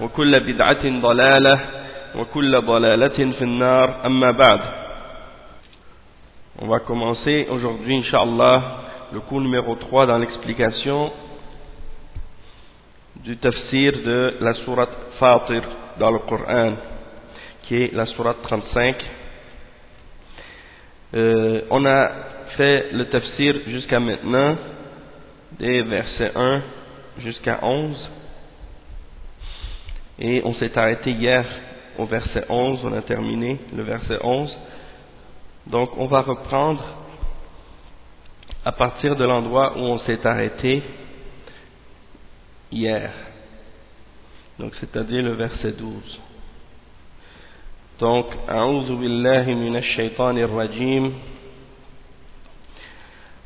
وكل بدعة ضلالة وكل ضلالة في النار أما بعد On va commencer aujourd'hui, Inch'Allah, le cours numéro 3 dans l'explication du tafsir de la sourate Fatir dans le Coran, qui est la sourate 35. Euh, on a fait le tafsir jusqu'à maintenant, des versets 1 jusqu'à 11. Et on s'est arrêté hier au verset 11, on a terminé le verset 11. Donc on va reprendre à partir de l'endroit où on s'est arrêté hier. Donc c'est-à-dire le verset 12. Donc, أعوذ بالله من الشيطان الرجيم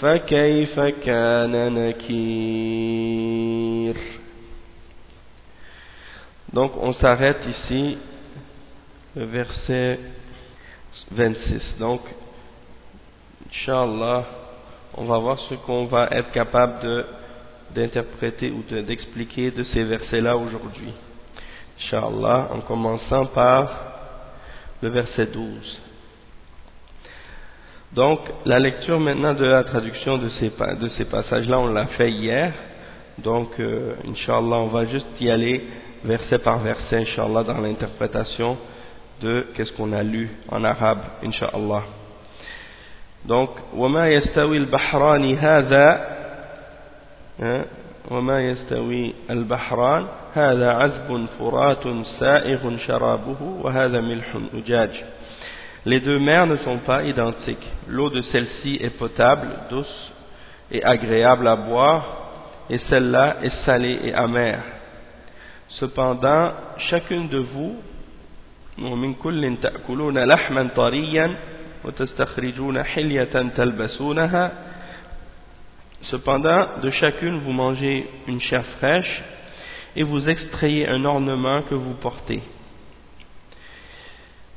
فكيف كان نكير Donc on s'arrête ici, verset 26. Donc, Inch'Allah, on va voir ce qu'on va être capable d'interpréter ou d'expliquer de, de, ces versets-là aujourd'hui. Inch'Allah, en commençant par le verset 12. Donc, la lecture maintenant de la traduction de ces, de ces passages-là, on l'a fait hier. Donc, euh, Inch'Allah, on va juste y aller verset par verset, Inch'Allah, dans l'interprétation de qu'est-ce qu'on a lu en arabe, Inch'Allah. Donc, وما يستوي البحران هذا وما يستوي البحران هذا عذب فرات سائغ شرابه وهذا ملح أجاج Les deux mers ne sont pas identiques. L'eau de celle-ci est potable, douce et agréable à boire, et celle-là est salée et amère. Cependant, chacune de vous, ومن كل تأكلون لحما طريا وتستخرجون حلية تلبسونها Cependant, de chacune vous mangez une chair fraîche et vous extrayez un ornement que vous portez.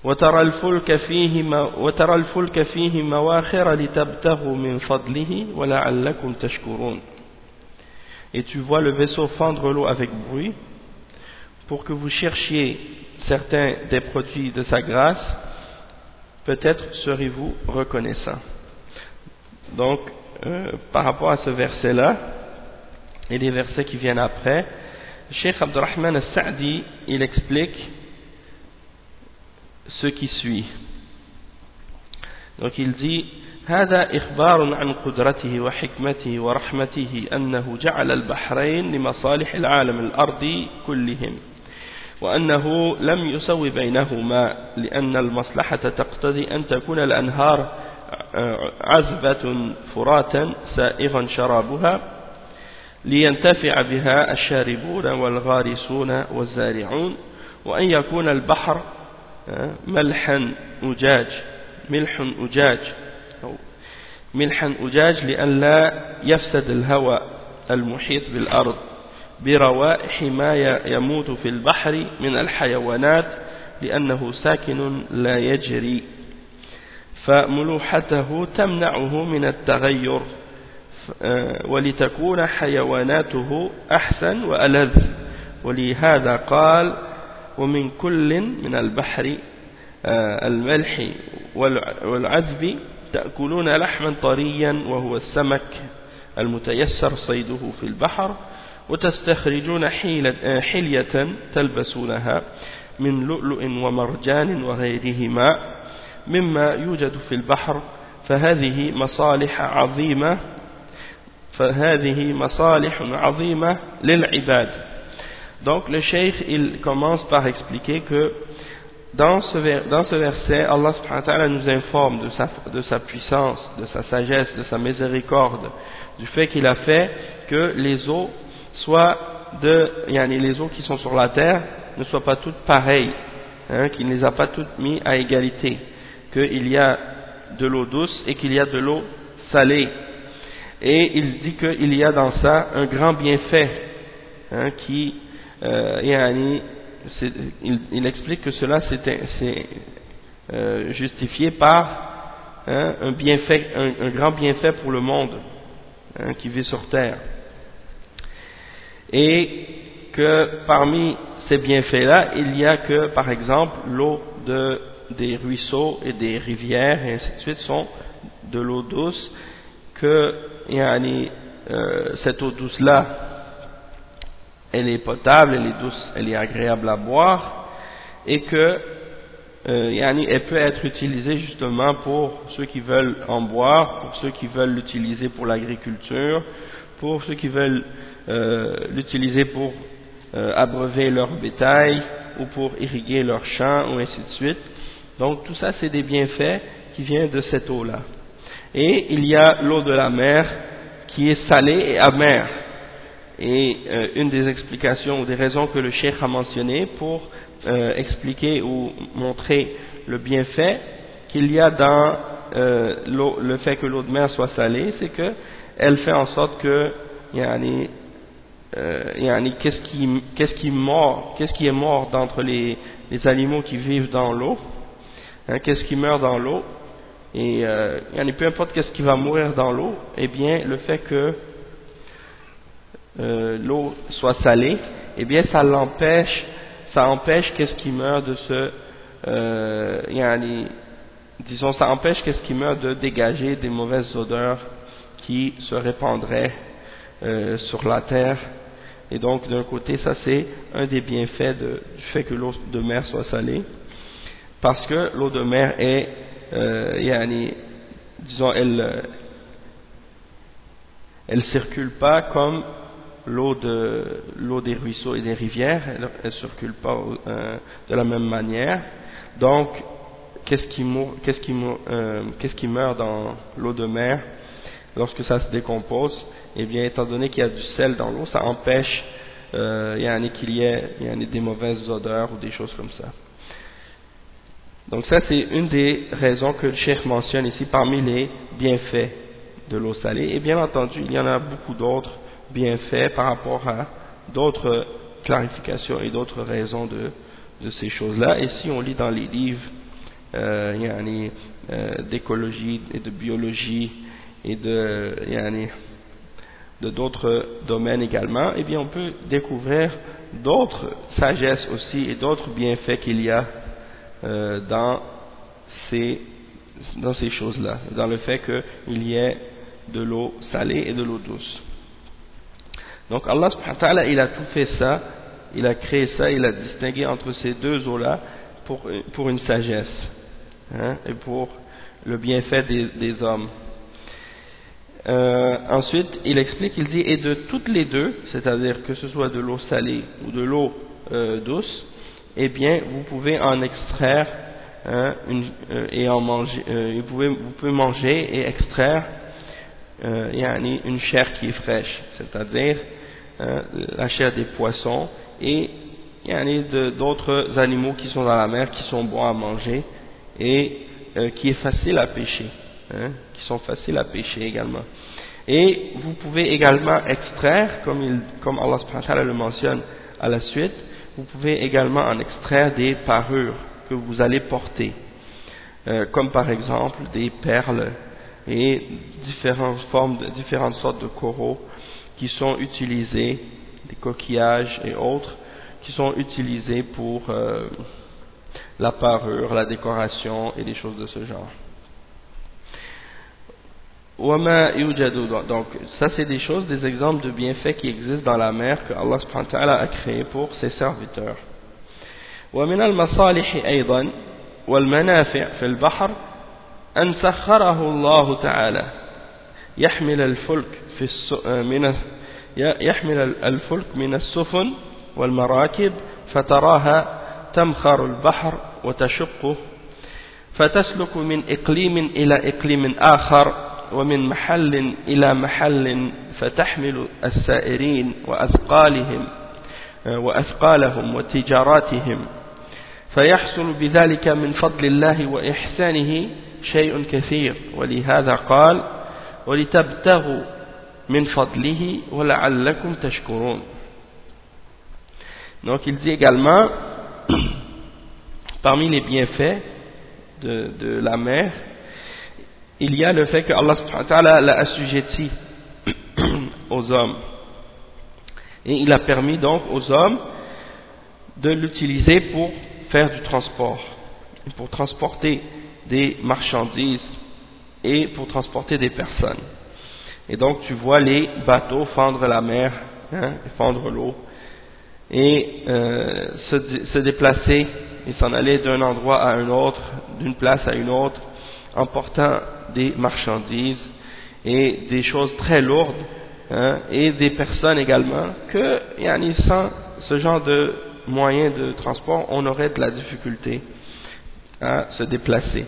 وترى الفلك فيه وترى الفلك فيه مواخر لتبتغوا من فضله ولعلكم تشكرون Et tu vois le vaisseau fendre l'eau avec bruit pour que vous cherchiez certains des produits de sa grâce, peut-être serez-vous reconnaissant. Donc, euh, par rapport à ce verset-là, et les versets qui viennent après, Cheikh Abdurrahman al-Sa'di, il explique ce qui suit. Donc il dit هذا إخبار عن قدرته وحكمته ورحمته أنه جعل البحرين لمصالح العالم الأرضي كلهم وأنه لم يسوي بينهما لأن المصلحة تقتضي أن تكون الأنهار عذبة فراتا سائغا شرابها لينتفع بها الشاربون والغارسون والزارعون وأن يكون البحر ملحا أجاج ملح أجاج. أو ملحا أجاج لئلا يفسد الهواء المحيط بالأرض بروائح ما يموت في البحر من الحيوانات لأنه ساكن لا يجري. فملوحته تمنعه من التغير ولتكون حيواناته أحسن وألذ. ولهذا قال ومن كل من البحر الملح والعذب تأكلون لحما طريا وهو السمك المتيسر صيده في البحر وتستخرجون حلية تلبسونها من لؤلؤ ومرجان وغيرهما مما يوجد في البحر. فهذه مصالح عظيمة فهذه مصالح عظيمة للعباد. Donc le cheikh il commence par expliquer que dans ce, verset, Allah subhanahu wa ta'ala nous informe de sa, puissance, de sa sagesse, de sa miséricorde, du fait qu'il a fait que les eaux soit de, yani les eaux qui sont sur la terre ne soient pas toutes pareilles, hein, qu'il ne les a pas toutes mis à égalité, qu'il y a de l'eau douce et qu'il y a de l'eau salée. Et il dit qu'il y a dans ça un grand bienfait hein, qui, euh, il, explique que cela c'est euh, justifié par hein, un, bienfait, un, grand bienfait pour le monde hein, qui vit sur terre. Et que parmi ces bienfaits-là, il y a que, par exemple, l'eau de, des ruisseaux et des rivières, et ainsi de suite, sont de l'eau douce, que euh, cette eau douce-là, elle est potable, elle est douce, elle est agréable à boire, et que euh, elle peut être utilisée justement pour ceux qui veulent en boire, pour ceux qui veulent l'utiliser pour l'agriculture, pour ceux qui veulent euh, l'utiliser pour euh, abreuver leur bétail ou pour irriguer leurs champs ou ainsi de suite. Donc tout ça c'est des bienfaits qui viennent de cette eau-là. Et il y a l'eau de la mer qui est salée et amère. Et euh, une des explications ou des raisons que le cheikh a mentionné pour euh, expliquer ou montrer le bienfait qu'il y a dans euh, le fait que l'eau de mer soit salée, c'est que elle fait en sorte que yani, euh, qu'est-ce qui, qu'est-ce qui, mort, qu'est-ce qui est mort d'entre les, les, animaux qui vivent dans l'eau, hein, qu'est-ce qui meurt dans l'eau, et euh, peu importe qu'est-ce qui va mourir dans l'eau, eh bien le fait que euh, l'eau soit salée, eh bien ça l'empêche, ça empêche qu'est-ce qui meurt de se, euh, disons ça empêche qu'est-ce qui meurt de dégager des mauvaises odeurs qui se répandraient euh, sur la terre. Et donc, d'un côté, ça c'est un des bienfaits du fait que l'eau de mer soit salée, parce que l'eau de mer est, disons, elle, elle circule pas comme l'eau de l'eau des ruisseaux et des rivières, elle, ne circule pas euh, de la même manière. Donc, qu'est-ce qui, qu'est-ce qui, euh, qu'est-ce qui meurt dans l'eau de mer lorsque ça se décompose? Eh bien, étant donné qu'il y a du sel dans l'eau, ça empêche euh, il y a qu'il y ait, il y a des mauvaises odeurs ou des choses comme ça. Donc ça, c'est une des raisons que le cheikh mentionne ici parmi les bienfaits de l'eau salée. Et bien entendu, il y en a beaucoup d'autres bienfaits par rapport à d'autres clarifications et d'autres raisons de, de ces choses-là. Et si on lit dans les livres euh, euh, d'écologie et de biologie et de d'autres domaines également, eh bien on peut découvrir d'autres sagesses aussi et d'autres bienfaits qu'il y a euh, dans ces, dans ces choses-là, dans le fait qu'il y ait de l'eau salée et de l'eau douce. Donc Allah il a tout fait ça, il a créé ça, il a distingué entre ces deux eaux-là pour, pour une sagesse hein, et pour le bienfait des, des hommes. Euh, ensuite, il explique, il dit, et de toutes les deux, c'est-à-dire que ce soit de l'eau salée ou de l'eau euh, douce, eh bien, vous pouvez en extraire hein, une, euh, et en manger, vous, pouvez, vous pouvez manger et extraire une chair qui est fraîche, c'est-à-dire hein, la chair des poissons et d'autres animaux qui sont dans la mer, qui sont bons à manger et qui est facile à pêcher. Hein, qui sont faciles à pêcher également. Et vous pouvez également extraire, comme, il, comme Allah subhanahu le mentionne à la suite, vous pouvez également en extraire des parures que vous allez porter, euh, comme par exemple des perles et différentes formes, différentes sortes de coraux qui sont utilisés, des coquillages et autres, qui sont utilisés pour euh, la parure, la décoration et des choses de ce genre. Donc, ça c'est des choses, des exemples de bienfaits qui existent dans la mer que Allah subhanahu wa ta'ala a créé pour ses serviteurs. ومن المصالح أيضا والمنافع في البحر أن سخره الله تعالى يحمل الفلك في من يحمل الفلك من السفن والمراكب فتراها تمخر البحر وتشقه فتسلك من إقليم إلى إقليم آخر ومن محل إلى محل فتحمل السائرين وأثقالهم وأثقالهم وتجاراتهم. فيحصل بذلك من فضل الله وإحسانه شيء كثير ولهذا قال ولتبتغوا min fadlihi wa la'allakum tashkurun. Donc il dit également, parmi les bienfaits de, de, la mer, il y a le fait que Allah l'a assujetti aux hommes. Et il a permis donc aux hommes de l'utiliser pour faire du transport, pour transporter des marchandises et pour transporter des personnes. Et donc tu vois les bateaux fendre la mer, hein, fendre l'eau, et euh, se, déplacer et s'en aller d'un endroit à un autre, d'une place à une autre, en portant des marchandises et des choses très lourdes, hein, et des personnes également, que yani, sans ce genre de moyens de transport, on aurait de la difficulté à se déplacer.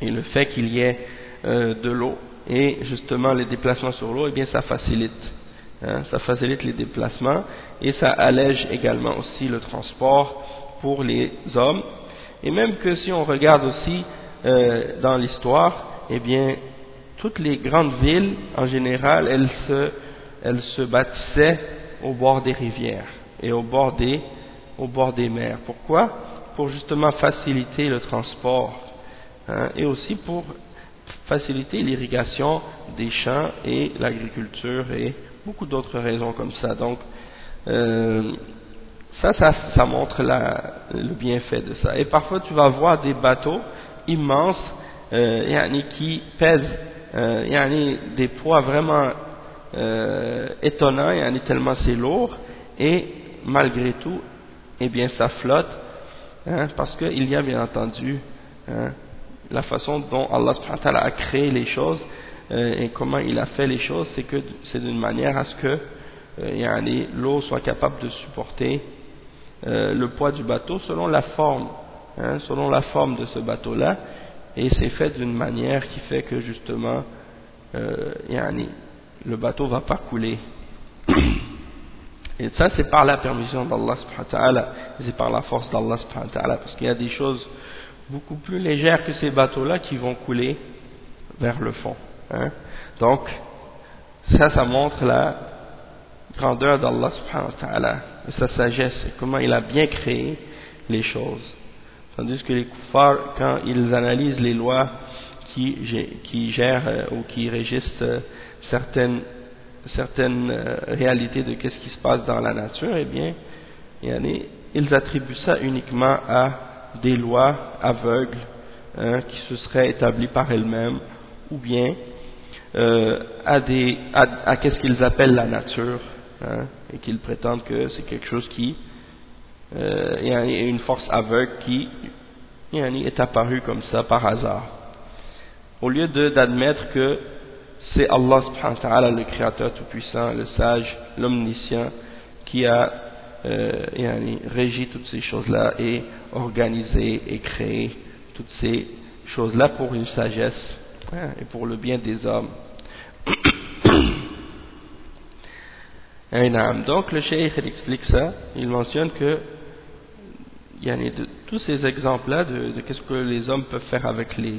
Et le fait qu'il y ait euh, de l'eau et justement les déplacements sur l'eau, eh bien ça facilite. Hein, ça facilite les déplacements et ça allège également aussi le transport pour les hommes. Et même que si on regarde aussi euh, dans l'histoire, eh bien toutes les grandes villes en général, elles se, elles se bâtissaient au bord des rivières et au bord des, au bord des mers. Pourquoi? Pour justement faciliter le transport hein, et aussi pour faciliter l'irrigation des champs et l'agriculture et beaucoup d'autres raisons comme ça. Donc, euh, ça, ça, montre le bienfait de ça. Et parfois, tu vas voir des bateaux immenses euh, qui pèsent euh, des poids vraiment euh, étonnants, tellement c'est lourd, et malgré tout, eh bien, ça flotte, hein, parce qu'il y a bien entendu hein, la façon dont Allah a créé les choses euh, et comment il a fait les choses, c'est que c'est d'une manière à ce que euh, l'eau soit capable de supporter euh, le poids du bateau selon la forme, hein, selon la forme de ce bateau-là, et c'est fait d'une manière qui fait que justement le bateau va pas couler. Et ça c'est par la permission d'Allah c'est par la force d'Allah parce qu'il y a des choses beaucoup plus légères que ces bateaux-là qui vont couler vers le fond. Hein. Donc, ça, ça montre la grandeur d'Allah subhanahu wa ta'ala sa sagesse comment il a bien créé les choses. Tandis que les kuffars, quand ils analysent les lois qui, gèrent euh, ou qui régissent euh, certaines, certaines euh, réalités de ce qui se passe dans la nature, eh bien, ils attribuent ça uniquement à des lois aveugles hein, qui se seraient établies par elles-mêmes ou bien euh, à, qu'est-ce qu'ils appellent la nature hein, et qu'ils prétendent que c'est quelque chose qui euh, a une force aveugle qui est apparue comme ça par hasard. Au lieu d'admettre que c'est Allah subhanahu wa ta'ala le créateur tout-puissant, le sage, l'omniscient qui a euh, régi toutes ces choses-là et organisé et créé toutes ces choses-là pour une sagesse hein, et pour le bien des hommes. Donc le cheikh explique ça, il mentionne que il y a tous ces exemples-là de, qu'est-ce que les hommes peuvent faire avec les,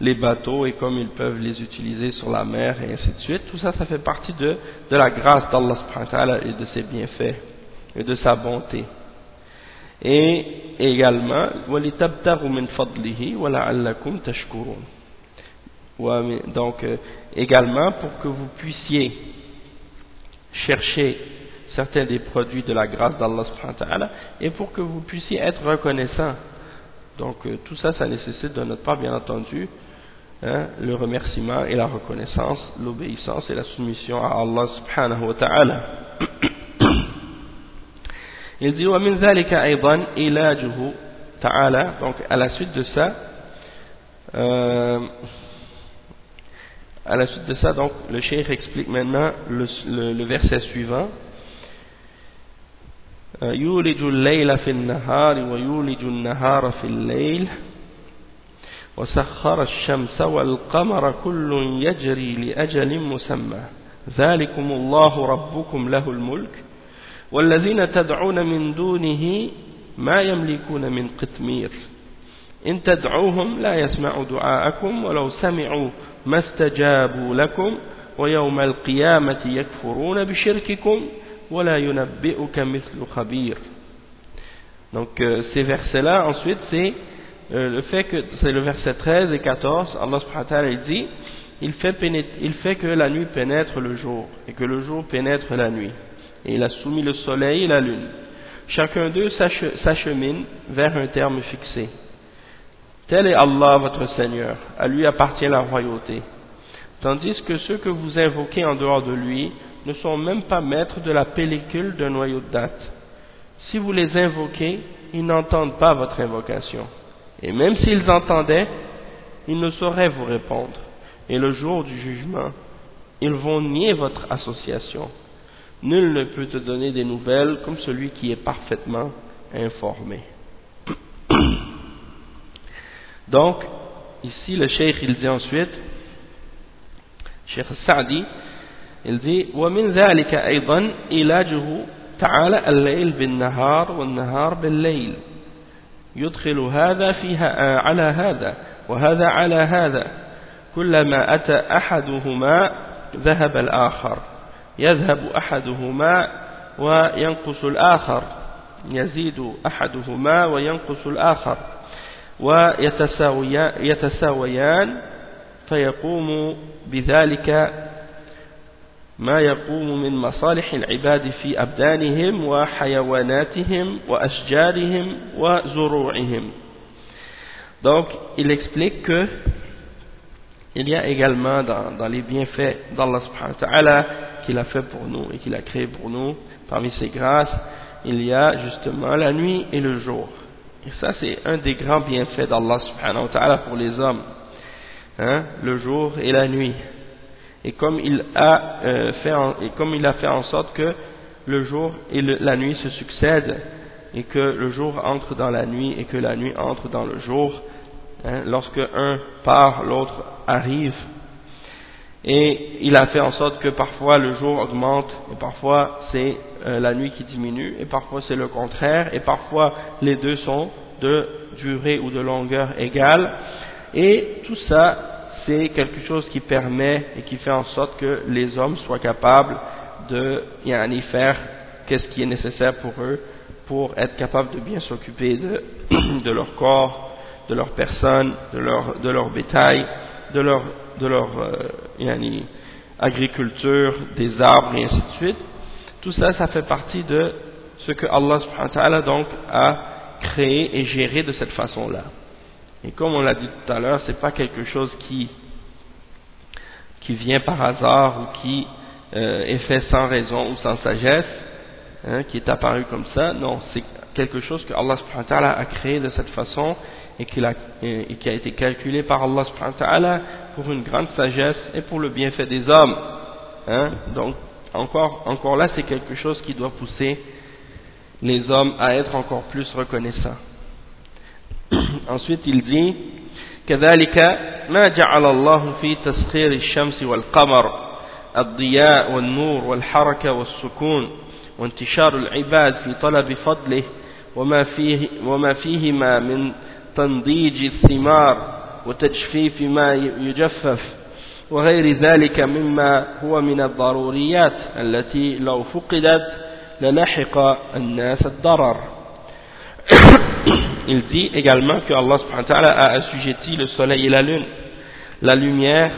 les bateaux et comme ils peuvent les utiliser sur la mer et ainsi de suite, tout ça, ça fait partie de, de la grâce d'Allah et de ses bienfaits et de sa bonté. Et également, donc euh, également pour que vous puissiez chercher certains des produits de la grâce d'Allah et pour que vous puissiez être reconnaissant. Donc euh, tout ça, ça nécessite de notre part, bien entendu, hein, le remerciement et la reconnaissance, l'obéissance et la soumission à Allah subhanahu wa ta'ala. Il dit ومن ذلك أيضا إلاجه تعالى. Donc à la suite de ça euh, à la suite de ça donc le cheikh explique maintenant le, le, le verset suivant. يولج الليل في النهار ويولج النهار في الليل وسخر الشمس والقمر كل يجري لأجل مسمى. ذلكم الله ربكم له الملك. والذين تدعون من دونه ما يملكون من قتمير إن تدعوهم لا يسمعوا دعاءكم ولو سمعوا ما استجابوا لكم ويوم القيامة يكفرون بشرككم ولا ينبئك مثل خبير donc euh, ces versets là ensuite c'est euh, le fait que c'est le verset 13 et 14 Allah subhanahu wa ta'ala dit il fait, il fait que la nuit pénètre le jour et que le jour pénètre la nuit et il a soumis le soleil et la lune chacun d'eux s'achemine vers un terme fixé tel est Allah votre Seigneur à lui appartient la royauté tandis que ceux que vous invoquez en dehors de lui ne sont même pas maîtres de la pellicule d'un noyau de date. Si vous les invoquez, ils n'entendent pas votre invocation. Et même s'ils entendaient, ils ne sauraient vous répondre. Et le jour du jugement, ils vont nier votre association. Nul ne peut te donner des nouvelles comme celui qui est parfaitement informé. Donc, ici le cheikh il dit ensuite, Cheikh Sa'di, il dit ومن ذلك أيضا علاجه تعالى الليل بالنهار والنهار بالليل يدخل هذا فيها على هذا وهذا على هذا كلما أتى أحدهما ذهب الآخر يذهب أحدهما وينقص الآخر يزيد أحدهما وينقص الآخر ويتساويان فيقوم بذلك ما يقوم من مصالح العباد في أبدانهم وحيواناتهم وأشجارهم وزروعهم. Donc, il explique que il y a également dans, dans les bienfaits d'Allah subhanahu wa ta'ala qu'il a fait pour nous et qu'il a créé pour nous, parmi ses grâces, il y a justement la nuit et le jour. Et ça, c'est un des grands bienfaits d'Allah subhanahu wa ta'ala pour les hommes. Hein, le jour et la nuit et comme il a, euh, fait, en, et comme il a fait en sorte que le jour et la nuit se succèdent et que le jour entre dans la nuit et que la nuit entre dans le jour hein, lorsque un part l'autre arrive et il a fait en sorte que parfois le jour augmente et parfois c'est euh, la nuit qui diminue et parfois c'est le contraire et parfois les deux sont de durée ou de longueur égale. Et tout ça c'est quelque chose qui permet et qui fait en sorte que les hommes soient capables de y faire qu'est-ce qui est nécessaire pour eux pour être capables de bien s'occuper de, leur corps, de leur personne, de leur bétail, de leur, de leur euh, agriculture, des arbres et ainsi de suite. Tout ça, ça fait partie de ce que Allah subhanahu wa donc a créé et géré de cette façon-là. Et comme on l'a dit tout à l'heure, c'est pas quelque chose qui, qui vient par hasard ou qui euh, est fait sans raison ou sans sagesse, hein, qui est apparu comme ça. Non, c'est quelque chose que Allah subhanahu a créé de cette façon et qui, a, et qui a été calculé par Allah subhanahu wa ta'ala pour une grande sagesse et pour le bienfait des hommes. Hein. Donc, encore, encore là, c'est quelque chose qui doit pousser les hommes à être encore plus reconnaissants. Ensuite, il dit كذلك ما جعل الله في تسخير الشمس والقمر الضياء والنور والحركة والسكون وانتشار العباد في طلب فضله وما, فيه وما فيهما من تنضيج الثمار وتجفيف ما يجفف وغير ذلك مما هو من الضروريات التي لو فقدت للحق الناس الضرر il dit également que Allah a assujetti le soleil et la lune, la lumière,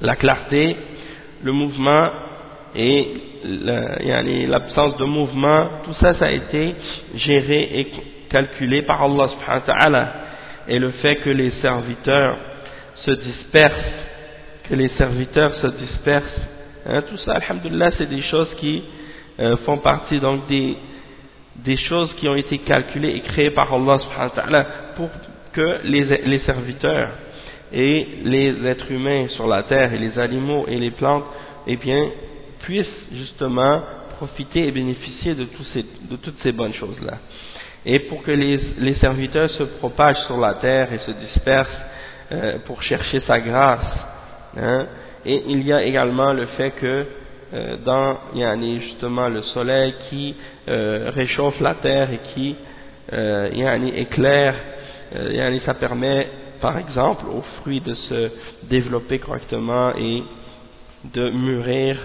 la clarté, le mouvement et l'absence de mouvement, tout ça, ça a été géré et calculé par Allah Et le fait que les serviteurs se dispersent, que les serviteurs se dispersent, hein, tout ça, alhamdulillah, c'est des choses qui euh, font partie donc des des choses qui ont été calculées et créées par Allah subhanahu wa ta'ala pour que les, les, serviteurs et les êtres humains sur la terre et les animaux et les plantes eh bien, puissent justement profiter et bénéficier de, tous ces, de toutes ces bonnes choses-là. Et pour que les, serviteurs se propagent sur la terre et se dispersent euh, pour chercher sa grâce. Hein. Et il y a également le fait que euh, dans yani, justement le soleil qui euh, réchauffe la terre et qui euh, yani, éclaire, yani, ça permet par exemple aux fruits de se développer correctement et de mûrir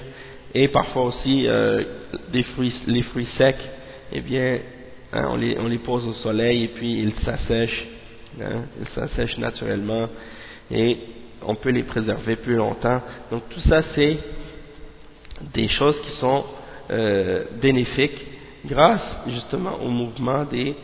et parfois aussi euh, des fruits, les fruits secs, eh bien, hein, on, les, on les pose au soleil et puis ils s'assèchent, hein, ils s'assèchent naturellement et on peut les préserver plus longtemps. Donc tout ça c'est des choses qui sont euh, bénéfiques grâce justement au mouvement des,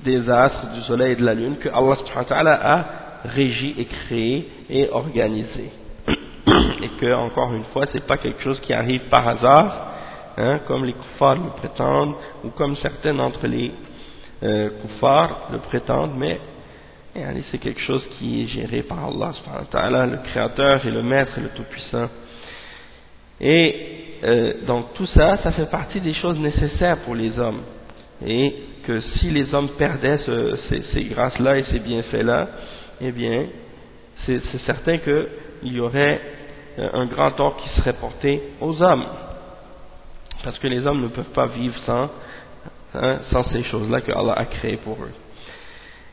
des astres, du soleil et de la lune que Allah subhanahu wa a régi et créé et organisé. et que, encore une fois, c'est pas quelque chose qui arrive par hasard, hein, comme les kuffars le prétendent, ou comme certains d'entre les euh, kuffars le prétendent, mais c'est quelque chose qui est géré par Allah le créateur et le maître le tout-puissant. Et euh, donc tout ça, ça fait partie des choses nécessaires pour les hommes. Et que si les hommes perdaient ces, ces grâces-là et ces bienfaits-là, eh bien, c'est certain qu'il y aurait euh, un grand tort qui serait porté aux hommes. Parce que les hommes ne peuvent pas vivre sans, hein, sans ces choses-là que Allah a créées pour eux.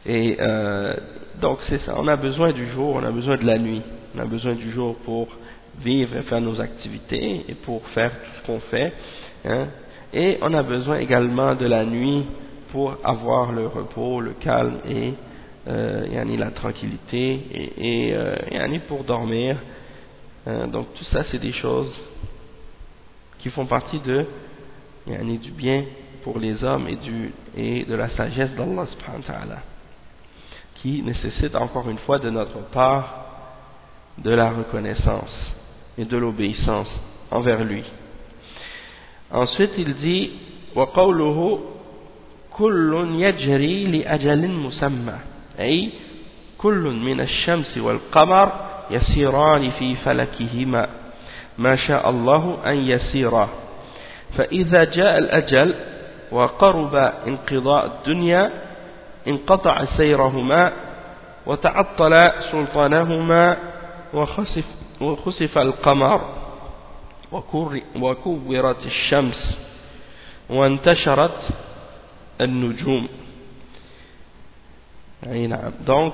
Et euh, donc c'est ça, on a besoin du jour, on a besoin de la nuit, on a besoin du jour pour vivre et faire nos activités et pour faire tout ce qu'on fait. Hein. Et on a besoin également de la nuit pour avoir le repos, le calme et euh, la tranquillité et, euh, pour dormir. Euh, donc tout ça c'est des choses qui font partie de du bien pour les hommes et, du, et de la sagesse d'Allah subhanahu wa ta'ala qui nécessite encore une fois de notre part de la reconnaissance et de l'obéissance envers lui. Ensuite il dit وقوله كل يجري لأجل مسمى أي كل من الشمس والقمر يسيران في فلكهما ما شاء الله أن يسيرا فإذا جاء الأجل وقرب انقضاء الدنيا انقطع سيرهما وتعطل سلطانهما وخسف, وخسف القمر وكورت الشمس وانتشرت النجوم. Donc,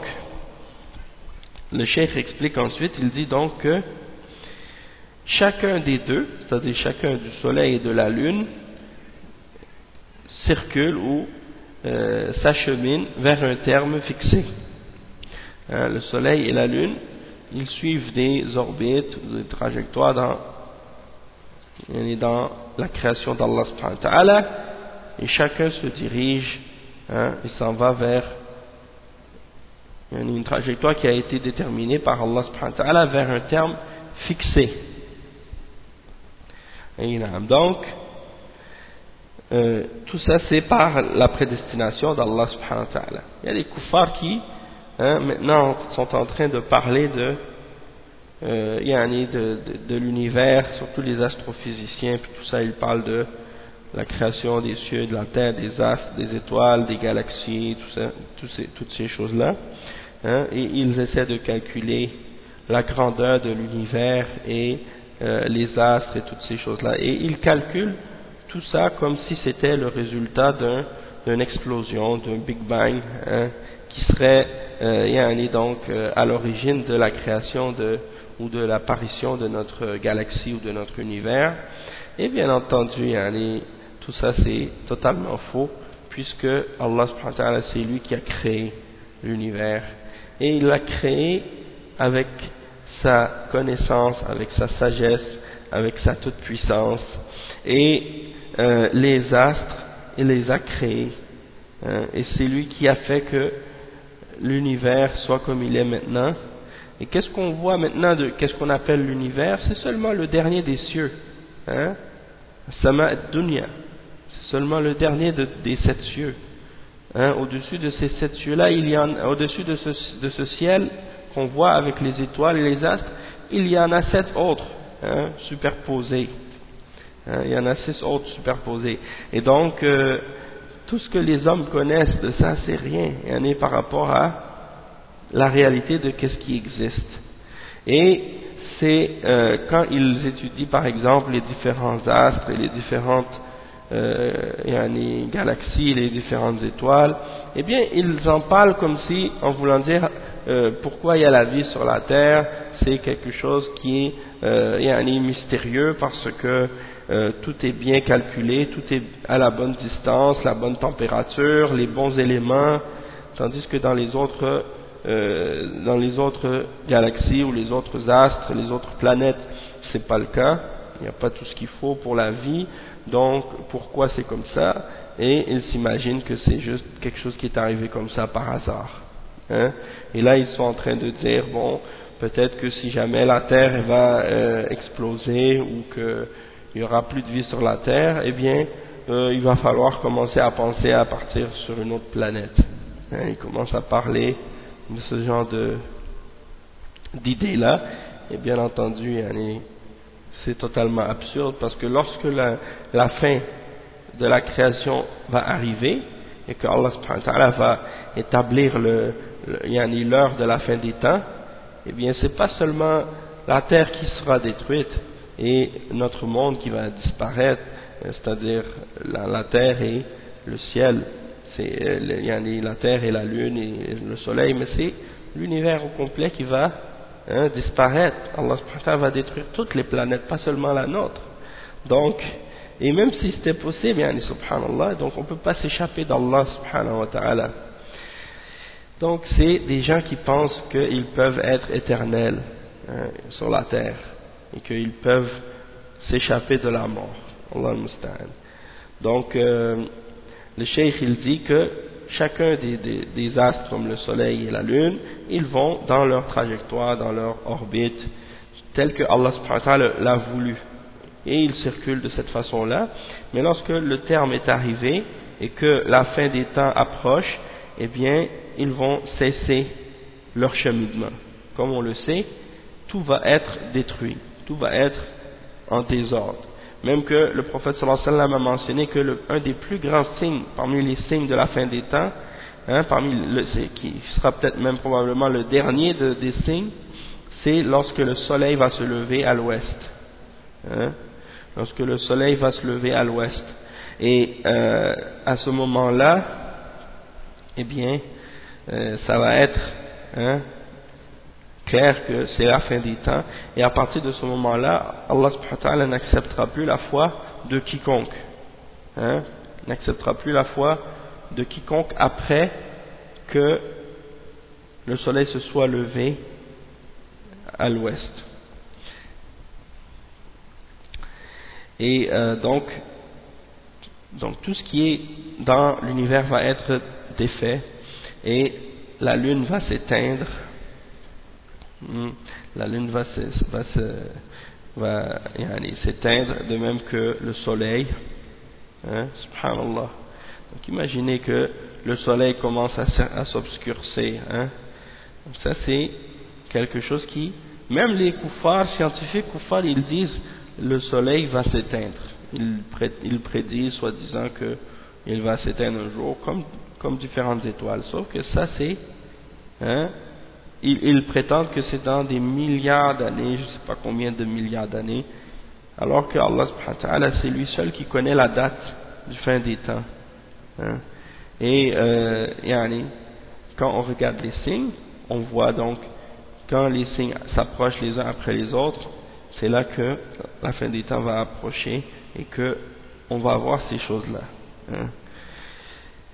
le chef explique ensuite, il dit donc que chacun des deux, c'est-à-dire chacun du soleil et de la lune, circule ou euh, s'achemine vers un terme fixé. Hein, le soleil et la lune, ils suivent des orbites, des trajectoires dans, dans la création d'Allah subhanahu et chacun se dirige, hein, il s'en va vers une trajectoire qui a été déterminée par Allah subhanahu vers un terme fixé. Donc, euh, tout ça c'est par la prédestination d'Allah subhanahu wa ta'ala. Il y a des kuffars qui, hein, maintenant, sont en train de parler de, euh, de, de, de l'univers, surtout les astrophysiciens, puis tout ça, ils parlent de la création des cieux, de la terre, des astres, des étoiles, des galaxies, tout ça, toutes ces choses-là. Hein, et ils essaient de calculer la grandeur de l'univers et euh, les astres et toutes ces choses-là. Et ils calculent tout ça comme si c'était le résultat d'une explosion, d'un Big Bang, hein, qui serait euh, donc euh, à l'origine de la création de, ou de l'apparition de notre galaxie ou de notre univers. Et bien entendu, tout ça c'est totalement faux, puisque Allah c'est lui qui a créé l'univers. Et il l'a créé avec sa connaissance, avec sa sagesse, avec sa toute-puissance. Et euh, les astres, il les a créés. Hein, et c'est lui qui a fait que l'univers soit comme il est maintenant. Et qu'est-ce qu'on voit maintenant de qu'est-ce qu'on appelle l'univers? C'est seulement le dernier des cieux. Hein Sama Dunya. C'est seulement le dernier des sept cieux. Hein, au-dessus de ces sept cieux-là, il y en au-dessus de ce, de ce ciel qu'on voit avec les étoiles et les astres, il y en a sept autres hein, superposés. Hein, il y en a six autres superposés. Et donc, euh, tout ce que les hommes connaissent de ça, c'est rien. Il y en par rapport à la réalité de qu'est-ce qui existe. Et c'est euh, quand ils étudient, par exemple, les différents astres et les différentes euh, galaxies, les différentes étoiles, eh bien, ils en parlent comme si, en voulant dire, euh, pourquoi il y a la vie sur la terre, c'est quelque chose qui est euh, mystérieux parce que euh, tout est bien calculé, tout est à la bonne distance, la bonne température, les bons éléments, tandis que dans les autres euh, dans les autres galaxies ou les autres astres, les autres planètes, c'est pas le cas. Il n'y a pas tout ce qu'il faut pour la vie. Donc, pourquoi c'est comme ça? Et ils s'imaginent que c'est juste quelque chose qui est arrivé comme ça par hasard. Hein et là, ils sont en train de dire, bon, peut-être que si jamais la Terre va euh, exploser ou qu'il n'y aura plus de vie sur la Terre, eh bien, euh, il va falloir commencer à penser à partir sur une autre planète. Hein, ils commencent à parler de ce genre d'idées-là. Et bien entendu, c'est totalement absurde parce que lorsque la, la fin de la création va arriver et que Allah va établir le, l'heure de la fin des temps, eh bien c'est pas seulement la terre qui sera détruite et notre monde qui va disparaître, euh, c'est-à-dire la, terre et le ciel, c'est euh, la terre et la lune et le soleil, mais c'est l'univers au complet qui va hein, disparaître. Allah va détruire toutes les planètes, pas seulement la nôtre. Donc, et même si c'était possible, subhanallah, donc on ne peut pas s'échapper d'Allah subhanahu wa ta'ala. Donc c'est des gens qui pensent qu'ils peuvent être éternels hein, sur la terre et qu'ils peuvent s'échapper de la mort. Allah Donc euh, le cheikh il dit que chacun des, astres comme le soleil et la lune, ils vont dans leur trajectoire, dans leur orbite, tel que Allah l'a voulu. Et ils circulent de cette façon-là. Mais lorsque le terme est arrivé et que la fin des temps approche, eh bien, ils vont cesser leur cheminement. Comme on le sait, tout va être détruit, tout va être en désordre. Même que le prophète sallallahu alayhi wa sallam a mentionné que le, un des plus grands signes parmi les signes de la fin des temps, hein, parmi le, qui sera peut-être même probablement le dernier des signes, c'est lorsque le soleil va se lever à l'ouest. Hein, lorsque le soleil va se lever à l'ouest. Et euh, à ce moment-là, eh bien, euh, ça va être hein, clair que c'est la fin des temps. Et à partir de ce moment-là, Allah subhanahu n'acceptera plus la foi de quiconque. Hein, n'acceptera plus la foi de quiconque après que le soleil se soit levé à l'ouest. Et euh, donc, donc tout ce qui est dans l'univers va être défait et la lune va s'éteindre. Hmm. La lune va s'éteindre de même que le soleil. Hein, subhanallah. Donc imaginez que le soleil commence à, s'obscurcir. Hein. ça c'est quelque chose qui, même les koufars, scientifiques koufars, ils disent le soleil va s'éteindre. Ils prédisent soi-disant qu'il va s'éteindre un jour, comme comme différentes étoiles. Sauf que ça, c'est... Hein, ils, prétendent que c'est dans des milliards d'années, je ne sais pas combien de milliards d'années, alors que Allah c'est lui seul qui connaît la date du fin des temps. Hein. Et euh, quand on regarde les signes, on voit donc quand les signes s'approchent les uns après les autres, c'est là que la fin des temps va approcher et que on va voir ces choses-là. Hein.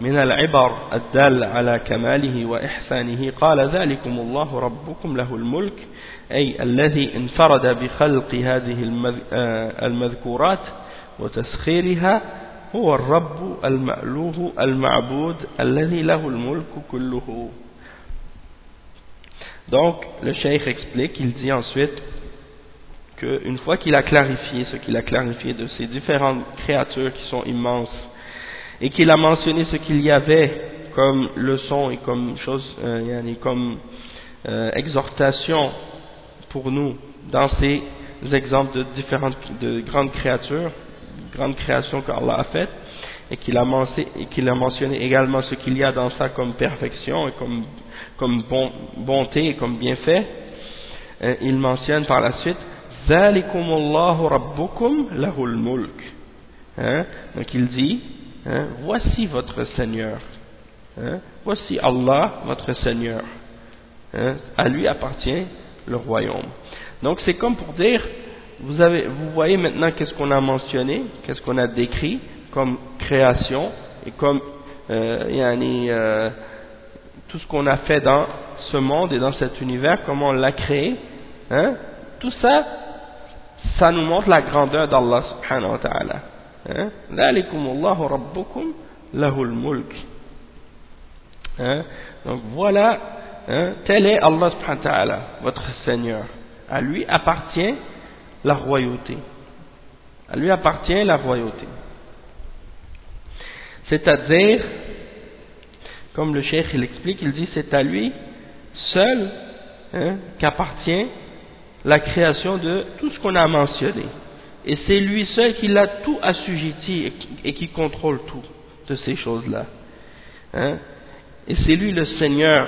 من العبر الدال على كماله وإحسانه. قال ذلكم الله ربكم له الملك أي الذي انفرد بخلق هذه آه، المذكورات وتسخيرها هو الرب المألوه المعبود الذي له الملك كله. Donc, le cheikh explique, il dit ensuite qu'une fois qu'il a clarifié ce qu'il a clarifié de ces différentes créatures qui sont immenses et qu'il a mentionné ce qu'il y avait comme leçon et comme chose, euh, comme euh, exhortation pour nous dans ces exemples de différentes de grandes créatures, grandes créations qu'Allah a faites et qu'il a, mentionné également ce qu'il y a dans ça comme perfection et comme, comme bon, bonté et comme bienfait. Il mentionne par la suite hein? Donc il dit hein, Voici votre Seigneur. Hein? Voici Allah, votre Seigneur. Hein? À lui appartient le royaume. Donc c'est comme pour dire, vous, avez, vous voyez maintenant qu'est-ce qu'on a mentionné, qu'est-ce qu'on a décrit comme création et comme euh, euh, tout ce qu'on a fait dans ce monde et dans cet univers, comment on l'a créé. Tout ça, ça nous montre la grandeur d'Allah. Hein? Hein? Donc voilà, hein? tel est Allah votre Seigneur. À lui appartient la royauté. À lui appartient la royauté. C'est-à-dire, comme le cheikh il explique, il dit c'est à lui seul qu'appartient la création de tout ce qu'on a mentionné. Et c'est lui seul qui l'a tout assujetti et qui contrôle tout de ces choses-là. Hein? Et c'est lui le Seigneur,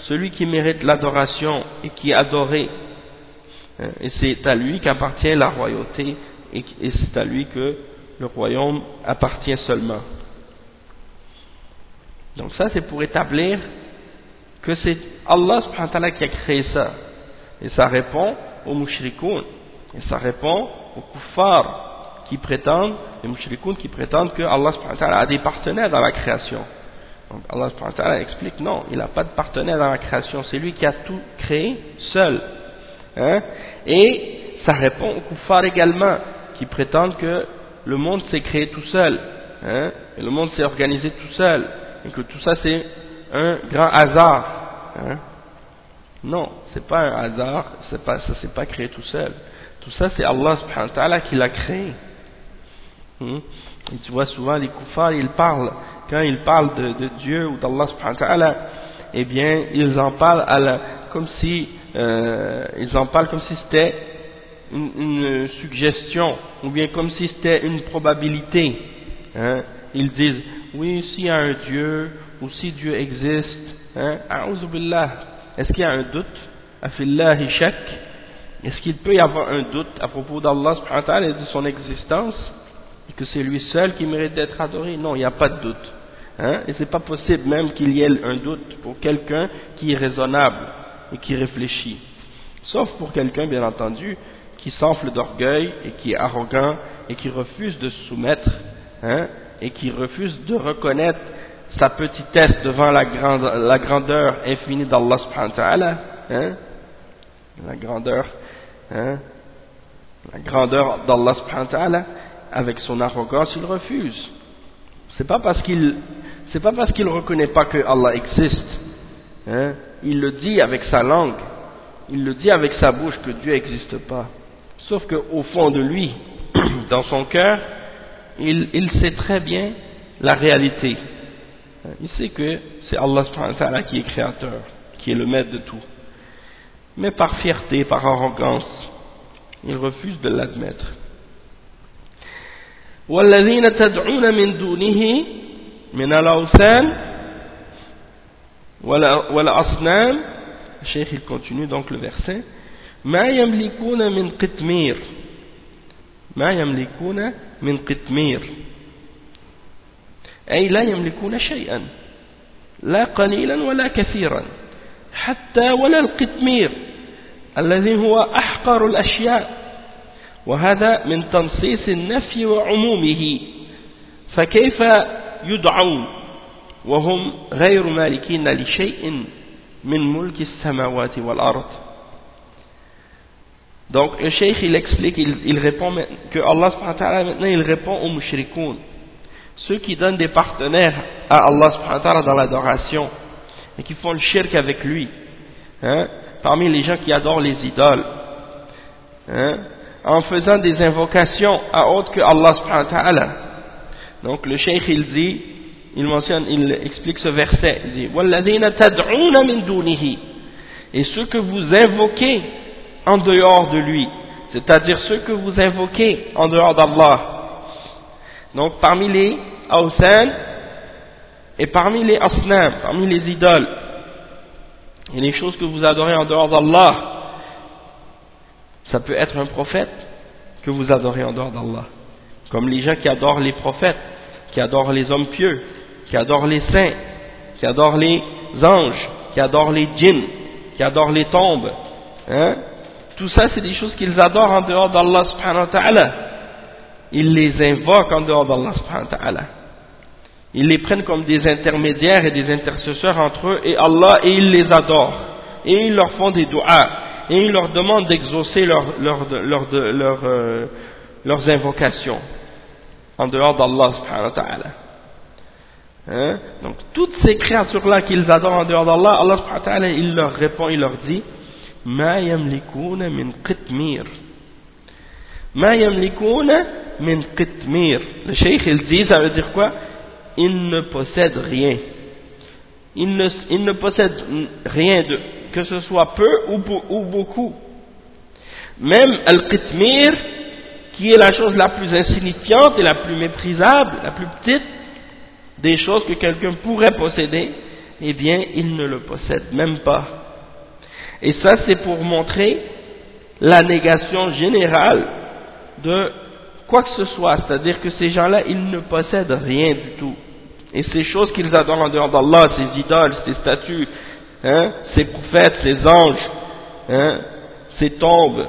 celui qui mérite l'adoration et qui est adoré. Hein? Et c'est à lui qu'appartient la royauté et c'est à lui que le royaume appartient seulement. Donc ça c'est pour établir que c'est Allah qui a créé ça. Et ça répond aux mushrikoun. Et ça répond aux kuffars qui prétendent, les mushrikoun qui prétendent que Allah a des partenaires dans la création. Donc Allah explique non, il n'a pas de partenaire dans la création, c'est lui qui a tout créé seul. Hein? Et ça répond aux kuffars également qui prétendent que le monde s'est créé tout seul. Hein? Et le monde s'est organisé tout seul et que tout ça c'est un grand hasard. Hein? Non, c'est pas un hasard, pas, ça s'est pas créé tout seul. Tout ça c'est Allah subhanahu qui l'a créé. Hmm? Et tu vois souvent les kuffars, ils parlent, quand ils parlent de, Dieu ou d'Allah subhanahu eh bien ils en parlent comme si, euh, ils en parlent comme si c'était une, suggestion, ou bien comme si c'était une probabilité. Hein? Ils disent, oui, s'il y a un Dieu, ou si Dieu existe, hein, est-ce qu'il y a un doute? Est-ce qu'il peut y avoir un doute à propos d'Allah et de son existence Et que c'est lui seul qui mérite d'être adoré? Non, il n'y a pas de doute. Hein, et c'est pas possible même qu'il y ait un doute pour quelqu'un qui est raisonnable et qui réfléchit. Sauf pour quelqu'un, bien entendu, qui s'enfle d'orgueil et qui est arrogant et qui refuse de se soumettre hein, et qui refuse de reconnaître sa petitesse devant la, grandeur infinie d'Allah subhanahu hein, la grandeur, hein, la grandeur d'Allah avec son arrogance, il refuse. C'est pas parce qu'il, c'est pas parce qu'il reconnaît pas que Allah existe, hein, il le dit avec sa langue, il le dit avec sa bouche que Dieu n'existe pas. Sauf qu'au fond de lui, dans son cœur, il, sait très bien la réalité. Il sait que c'est Allah qui est créateur, qui est le maître de tout Mais par fierté, par arrogance, il refuse de l'admettre. والذين تدعون من دونه من الأوثان والأصنام الشيخ il continue donc le verset ما يملكون من قطمير ما يملكون من قطمير أي لا يملكون شيئا لا قليلا ولا كثيرا حتى ولا القطمير الذي هو أحقر الأشياء وهذا من تنصيص النفي وعمومه فكيف يدعون وهم غير مالكين لشيء من ملك السماوات والأرض Donc, le cheikh, il explique, il, il répond que Allah maintenant, il répond aux mushrikoun. Ceux qui donnent des partenaires à Allah dans l'adoration et qui font le shirk avec lui. Hein, parmi les gens qui adorent les idoles. Hein, en faisant des invocations à autre que Allah Donc, le cheikh, il dit, il mentionne, il explique ce verset. Il dit, Et ceux que vous invoquez en dehors de lui, c'est-à-dire ceux que vous invoquez en dehors d'Allah. Donc parmi les awsan et parmi les asnam, parmi les idoles, et les choses que vous adorez en dehors d'Allah, ça peut être un prophète que vous adorez en dehors d'Allah. Comme les gens qui adorent les prophètes, qui adorent les hommes pieux, qui adorent les saints, qui adorent les anges, qui adorent les djinns, qui adorent les tombes. Hein? Tout ça, c'est des choses qu'ils adorent en dehors d'Allah. Ils les invoquent en dehors d'Allah. Ils les prennent comme des intermédiaires et des intercesseurs entre eux et Allah et ils les adorent. Et ils leur font des doigts. Et ils leur demandent d'exaucer euh, leurs invocations en dehors d'Allah. Hein? Donc toutes ces créatures-là qu'ils adorent en dehors d'Allah, Allah subhanahu leur répond, il leur dit Ma yamlikuna min qitmir. Ma yamlikuna min qitmir. Le cheikh il dit, ça veut dire quoi? Il ne possède rien. Il ne, il possède rien de, que ce soit peu ou, ou beaucoup. Même al-qitmir, qui est la chose la plus insignifiante et la plus méprisable, la plus petite des choses que quelqu'un pourrait posséder, eh bien, il ne le possède même pas. Et ça, c'est pour montrer la négation générale de quoi que ce soit, c'est-à-dire que ces gens-là, ils ne possèdent rien du tout. Et ces choses qu'ils adorent en dehors d'Allah, ces idoles, ces statues, hein, ces prophètes, ces anges, hein, ces tombes,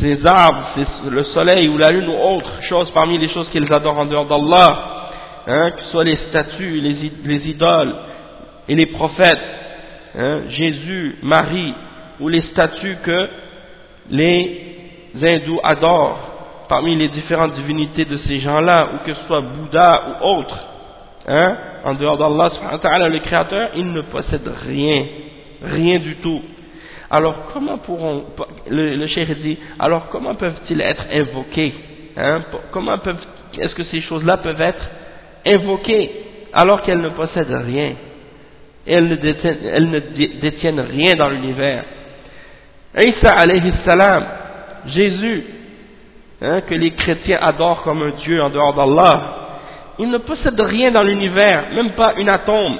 ces arbres, le soleil ou la lune ou autre chose parmi les choses qu'ils adorent en dehors d'Allah, hein, que ce soit les statues, les, idoles et les prophètes, Jésus, Marie, ou les statues que les hindous adorent parmi les différentes divinités de ces gens-là, ou que ce soit Bouddha ou autre, hein, en dehors d'Allah, le Créateur, il ne possède rien, rien du tout. Alors comment pourront, le, le dit, alors comment peuvent-ils être invoqués? Hein? Comment peuvent, est-ce que ces choses-là peuvent être invoquées alors qu'elles ne possèdent rien? Elles ne, détiennent, elles ne détiennent rien dans l'univers. Isa alayhi salam, Jésus, hein, que les chrétiens adorent comme un Dieu en dehors d'Allah, il ne possède rien dans l'univers, même pas une atome.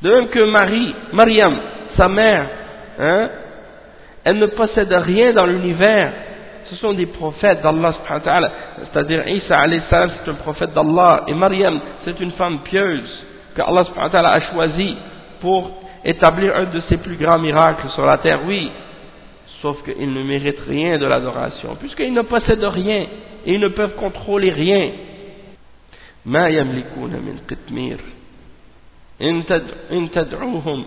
De même que Marie, Mariam, sa mère, Hein? Elle ne possède rien dans l'univers. Ce sont des prophètes d'Allah C'est-à-dire Isa c'est un prophète d'Allah et Maryam c'est une femme pieuse que Allah a choisi pour établir un de ses plus grands miracles sur la terre. Oui, sauf qu'ils ne méritent rien de l'adoration puisqu'ils ne possèdent rien et ils ne peuvent contrôler rien. ما يملكون من قطمير إن تدعوهم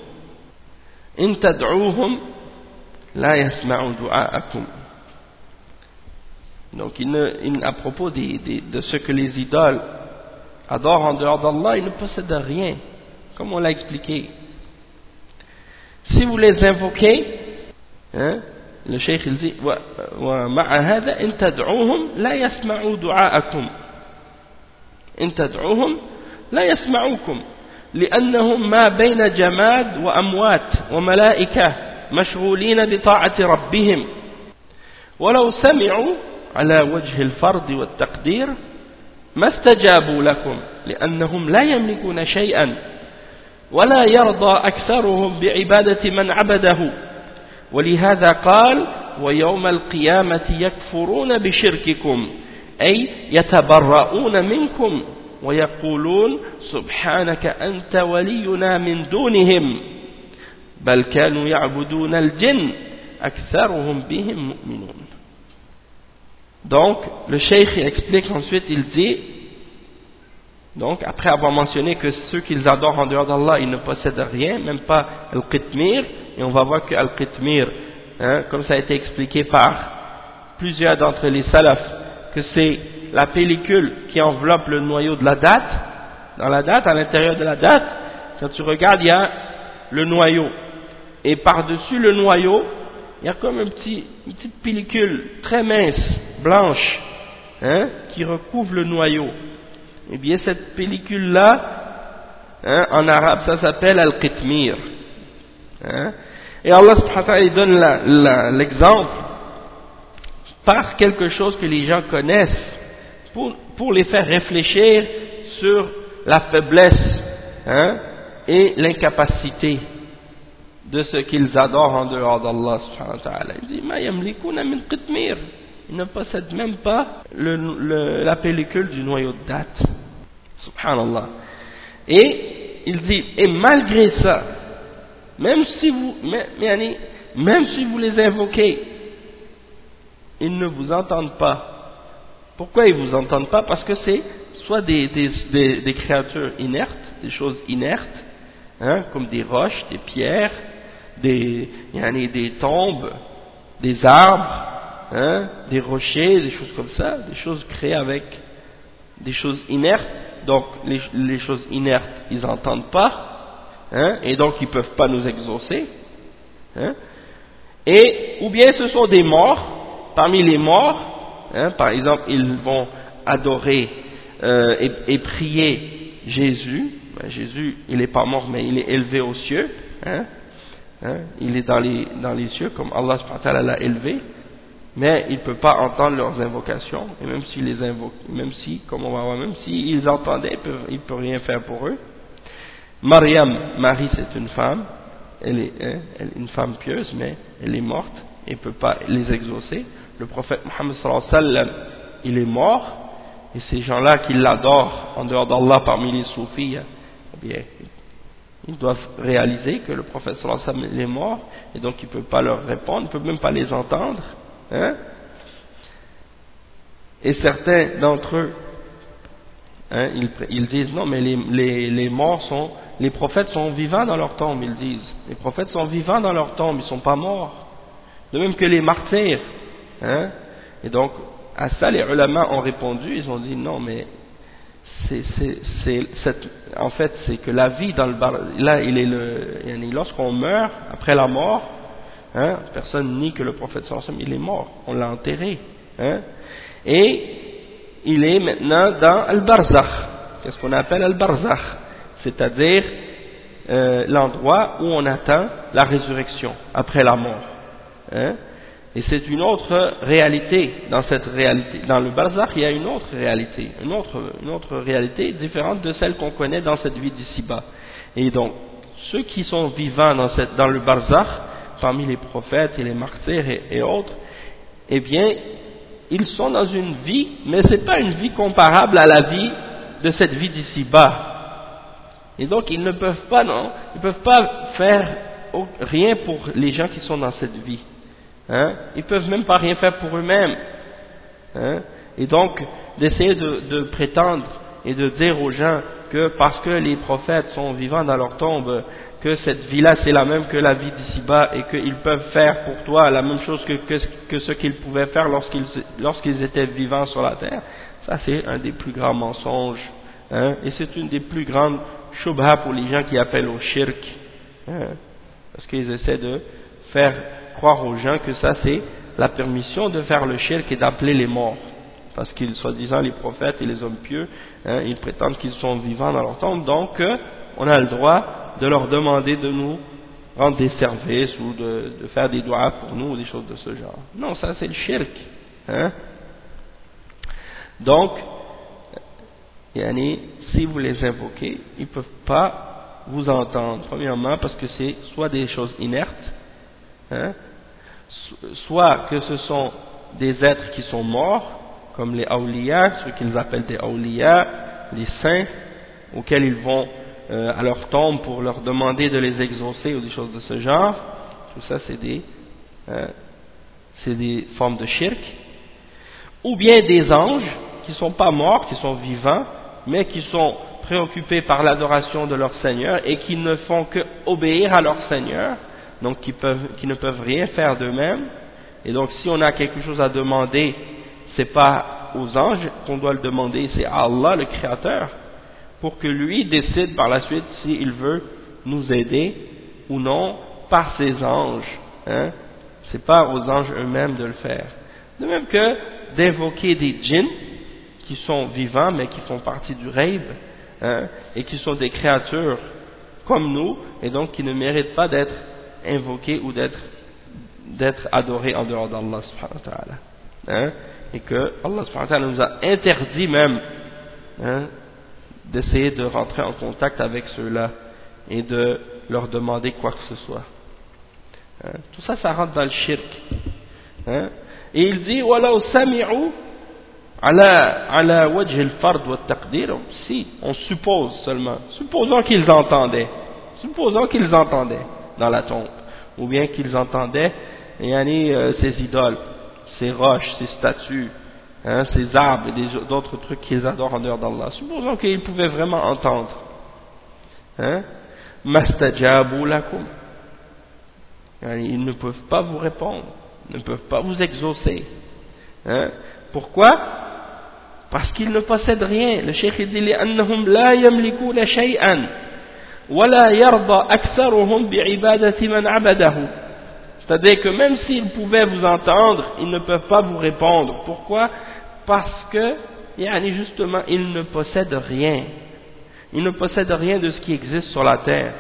in tad'uhum la yasma'u du'a'akum donc il à propos de ce que les idoles adorent en dehors d'Allah ils ne possèdent rien comme on l'a expliqué si vous les invoquez hein, le cheikh il dit إن تدعوهم لا يسمعوا دعاءكم إن تدعوهم لا يسمعوكم لأنهم ما بين جماد وأموات وملائكة مشغولين بطاعة ربهم. ولو سمعوا على وجه الفرض والتقدير ما استجابوا لكم لأنهم لا يملكون شيئا ولا يرضى أكثرهم بعبادة من عبده. ولهذا قال ويوم القيامة يكفرون بشرككم أي يتبرؤون منكم ويقولون سبحانك أنت ولينا من دونهم بل كانوا يعبدون الجن أكثرهم بهم مؤمنون Donc, le cheikh explique ensuite, il dit, donc après avoir mentionné que ceux qu'ils adorent en dehors d'Allah, ils ne possèdent rien, même pas Al-Qitmir, et on va voir que Al-Qitmir, hein, comme ça a été expliqué par plusieurs d'entre les salafs, que c'est la pellicule qui enveloppe le noyau de la date, dans la date, à l'intérieur de la date, quand tu regardes, il y a le noyau. Et par-dessus le noyau, il y a comme une petite pellicule très mince, blanche, hein, qui recouvre le noyau. Eh bien cette pellicule-là, hein, en arabe, ça s'appelle al-qitmir. Hein. Et Allah il donne l'exemple par quelque chose que les gens connaissent pour, pour les faire réfléchir sur la faiblesse hein, et l'incapacité de ce qu'ils adorent en dehors d'Allah subhanahu wa ta'ala. Il dit, min Ils ne possèdent même pas le, la pellicule du noyau de date. Subhanallah. Et il dit, et malgré ça, même si vous, même si vous les invoquez, ils ne vous entendent pas. Pourquoi ils ne vous entendent pas? Parce que c'est soit des, des, créatures inertes, des choses inertes, hein, comme des roches, des pierres, des, des tombes, des arbres, hein, des rochers, des choses comme ça, des choses créées avec des choses inertes. Donc les, les choses inertes, ils n'entendent pas, hein, et donc ils ne peuvent pas nous exaucer. Et ou bien ce sont des morts, parmi les morts, hein, par exemple, ils vont adorer euh, et, prier Jésus. Ben, Jésus, il n'est pas mort, mais il est élevé aux cieux. Hein, Hein? il est dans les, dans les cieux comme Allah l'a élevé, mais il ne peut pas entendre leurs invocations, et même s'il les même si, comme on va voir, même s'ils entendaient, il ne peut rien faire pour eux. Mariam, Marie c'est une femme, elle est, elle est, une femme pieuse, mais elle est morte, et ne peut pas les exaucer. Le prophète Mohammed sallam, il est mort, et ces gens-là qui l'adorent en dehors d'Allah parmi les soufis, eh bien, ils doivent réaliser que le prophète sallallahu est mort et donc il ne peut pas leur répondre, il ne peut même pas les entendre. Hein. Et certains d'entre eux, hein, ils, disent non, mais les, les, morts sont, les prophètes sont vivants dans leur tombe, ils disent. Les prophètes sont vivants dans leur tombe, ils ne sont pas morts. De même que les martyrs. Hein? Et donc, à ça, les ulama ont répondu, ils ont dit non, mais en fait c'est que la vie dans le bar, là il est le lorsqu'on meurt après la mort hein, personne nie que le prophète sallam il est mort. On l'a enterré hein, et il est maintenant dans al-barzakh. Qu'est-ce qu'on appelle al-barzakh? C'est-à-dire euh, l'endroit où on attend la résurrection après la mort et c'est une autre réalité dans cette réalité. Dans le barzakh, il y a une autre réalité, une autre, réalité différente de celle qu'on connaît dans cette vie d'ici-bas. Et donc, ceux qui sont vivants dans, le barzakh, parmi les prophètes et les martyrs et, autres, eh bien, ils sont dans une vie, mais ce n'est pas une vie comparable à la vie de cette vie d'ici-bas. Et donc, ils ne peuvent pas, non, ils ne peuvent pas faire rien pour les gens qui sont dans cette vie. Hein? Ils peuvent même pas rien faire pour eux-mêmes. Hein? Et donc, d'essayer de, prétendre et de dire aux gens que parce que les prophètes sont vivants dans leur tombe, que cette vie-là c'est la même que la vie d'ici-bas et qu'ils peuvent faire pour toi la même chose que, ce qu'ils pouvaient faire lorsqu'ils lorsqu'ils étaient vivants sur la terre, ça c'est un des plus grands mensonges. Hein? Et c'est une des plus grandes shubha pour les gens qui appellent au shirk. Hein? Parce qu'ils essaient de faire croire aux gens que ça c'est la permission de faire le shirk et d'appeler les morts. Parce qu'ils, soi-disant, les prophètes et les hommes pieux, hein, ils prétendent qu'ils sont vivants dans leur tombe, donc euh, on a le droit de leur demander de nous rendre des services ou de, faire des doigts pour nous ou des choses de ce genre. Non, ça c'est le shirk. Hein. Donc, si vous les invoquez, ils ne peuvent pas vous entendre. Premièrement, parce que c'est soit des choses inertes, hein, soit que ce sont des êtres qui sont morts, comme les awliya, ceux qu'ils appellent des awliya, les saints, auxquels ils vont euh, à leur tombe pour leur demander de les exaucer ou des choses de ce genre. Tout ça, c'est des, euh, formes de shirk. Ou bien des anges qui ne sont pas morts, qui sont vivants, mais qui sont préoccupés par l'adoration de leur Seigneur et qui ne font que obéir à leur Seigneur donc qui, peuvent, qui ne peuvent rien faire d'eux-mêmes. Et donc si on a quelque chose à demander, c'est pas aux anges qu'on doit le demander, c'est à Allah le Créateur, pour que lui décide par la suite s'il veut nous aider ou non par ses anges. Hein. C'est pas aux anges eux-mêmes de le faire. De même que d'invoquer des djinns qui sont vivants mais qui font partie du rêve hein, et qui sont des créatures comme nous et donc qui ne méritent pas d'être invoqué ou d'être d'être adoré en dehors d'Allah subhanahu wa ta'ala. Hein? Et que Allah subhanahu wa ta'ala nous a interdit même hein, d'essayer de rentrer en contact avec ceux-là et de leur demander quoi que ce soit. Hein? Tout ça, ça rentre dans le shirk. Hein? Et il dit, si, on suppose seulement, supposons qu'ils entendaient, supposons qu'ils entendaient, dans la tombe. Ou bien qu'ils entendaient yani, euh, ces idoles, ces roches, ces statues, hein, ces arbres et d'autres trucs qu'ils adorent en dehors d'Allah. Supposons qu'ils pouvaient vraiment entendre. Hein? lakum. Ils ne peuvent pas vous répondre, ne peuvent pas vous exaucer. Hein. Pourquoi? Parce qu'ils ne possèdent rien. Le cheikh dit « annahum la yamlikuna shay'an » ولا يرضى أكثرهم بعبادة من عبده. C'est-à-dire que même s'ils pouvaient vous entendre, ils ne peuvent pas vous répondre. Pourquoi Parce que, justement, ils ne possèdent rien. Ils ne possèdent rien de ce qui existe sur la terre.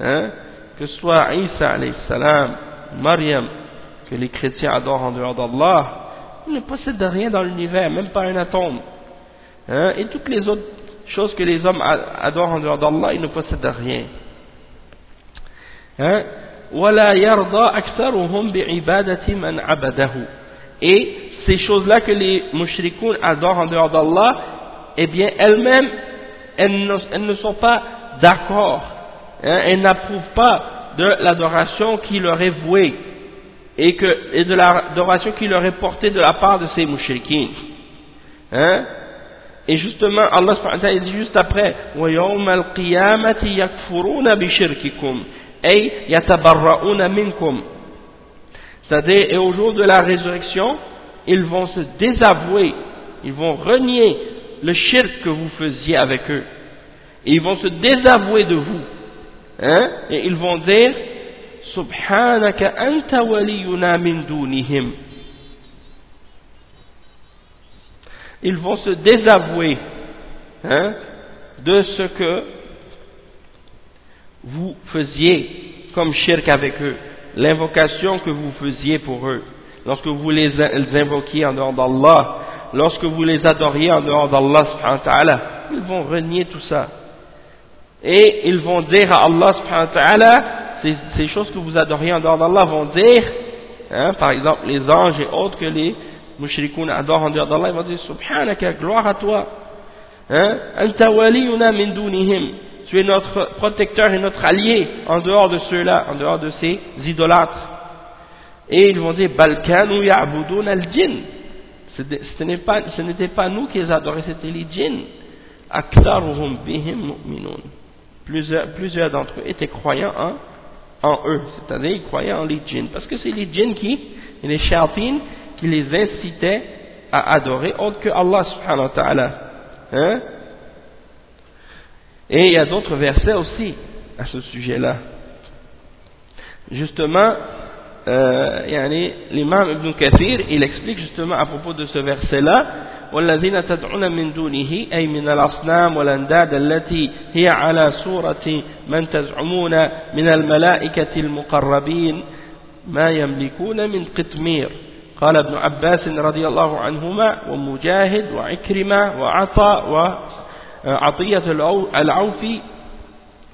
Hein? Que ce soit Isa, salam, Maryam, que les chrétiens adorent en dehors d'Allah, il ne possède rien dans l'univers, même pas un atome. Hein? Et toutes les autres choses que les hommes adorent en dehors d'Allah, ils ne possèdent rien. Hein? Et ces choses-là que les mushrikoun adorent en dehors d'Allah, eh bien elles-mêmes, elles, ne, sont pas d'accord. Hein? Elles n'approuvent pas de l'adoration qui leur est vouée et, que, et de l'adoration qui leur est portée de la part de ces mouchriquins. Hein? Et justement, Allah subhanahu dit juste après, وَيَوْمَ الْقِيَامَةِ يَكْفُرُونَ بِشِرْكِكُمْ أي يَتَبَرَّؤُونَ مِنْكُمْ C'est-à-dire, et au jour de la résurrection, ils vont se désavouer, ils vont renier le shirk que vous faisiez avec eux. Et ils vont se désavouer de vous. Hein? Et ils vont dire, subhanaka anta waliyuna min dunihim Ils vont se désavouer hein, de ce que vous faisiez comme shirk avec eux, l'invocation que vous faisiez pour eux, lorsque vous les invoquiez en dehors d'Allah, lorsque vous les adoriez en dehors d'Allah, ils vont renier tout ça. Et ils vont dire à Allah ta'ala, ces, choses que vous adorez en dehors d'Allah vont dire, hein, par exemple les anges et autres que les mushrikoun adorent en dehors d'Allah, ils vont dire Subhanaka, gloire à toi. Hein, tu es notre protecteur et notre allié en dehors de ceux-là, en dehors de ces idolâtres. Et ils vont dire Balkanu ya'budun al-jinn. Ce n'était pas, nous qui les adoraient, c'était les djinns. Aktharuhum bihim mu'minun. Plusieurs, plusieurs d'entre eux étaient croyants en en eux, c'est-à-dire ils croyaient en les djinns, parce que c'est les djinns qui, les shayatines, qui les incitaient à adorer autre que Allah subhanahu wa ta'ala. Hein? Et il y a d'autres versets aussi à ce sujet-là. Justement, euh, l'imam Ibn Kathir, il explique justement à propos de ce verset-là, والذين تدعون من دونه أي من الأصنام والأنداد التي هي على صورة من تزعمون من الملائكة المقربين ما يملكون من قطمير قال ابن عباس رضي الله عنهما ومجاهد وعكرمة وعطاء وعطية العوفي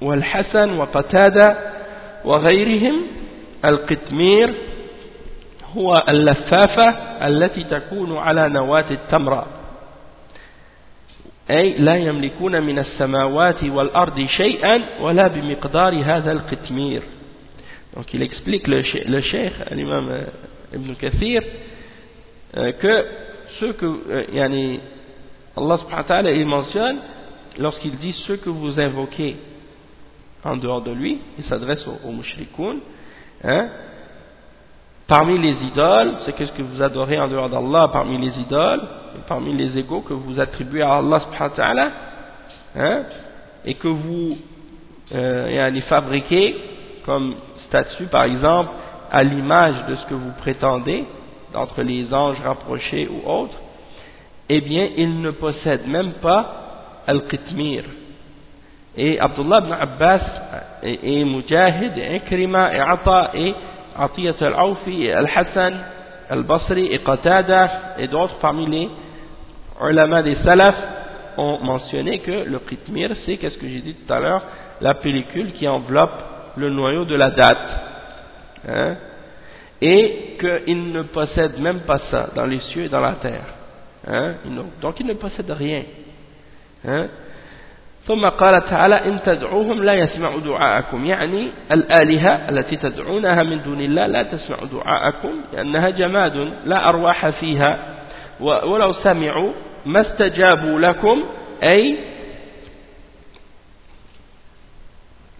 والحسن وقتادة وغيرهم القطمير هو اللفافة التي تكون على نواة التمرة أي لا يملكون من السماوات والأرض شيئا ولا بمقدار هذا القتمير. Donc il explique le, le cheikh l'imam euh, Ibn Kathir euh, que ceux que euh, yani, Allah subhanahu wa il mentionne lorsqu'il dit ceux que vous invoquez en dehors de lui il s'adresse aux, aux hein, Parmi les idoles, c'est qu'est-ce que vous adorez en dehors d'Allah parmi les idoles, parmi les égaux que vous attribuez à Allah subhanahu wa ta'ala, hein, et que vous euh, fabriquez comme statut par exemple à l'image de ce que vous prétendez, d'entre les anges rapprochés ou autres, eh bien ils ne possèdent même pas al-qitmir. et Abdullah ibn Abbas et, Mujahid et Ikrima et Ata et Atiyat al-Awfi et Al-Hassan Al-Basri et Qatada et d'autres parmi les ulama des salafs ont mentionné que le qitmir c'est, qu'est-ce que j'ai dit tout à l'heure, la pellicule qui enveloppe le noyau de la date Hein, et qu'il ne possède même pas ça dans les cieux et dans la terre. Hein, donc il ne possède rien. Hein, ثم قال تعالى إن تدعوهم لا يسمعوا دعاءكم يعني الآلهة التي تدعونها من دون الله لا تسمع دعاءكم لأنها جماد لا أرواح فيها ولو سمعوا ما استجابوا لكم أي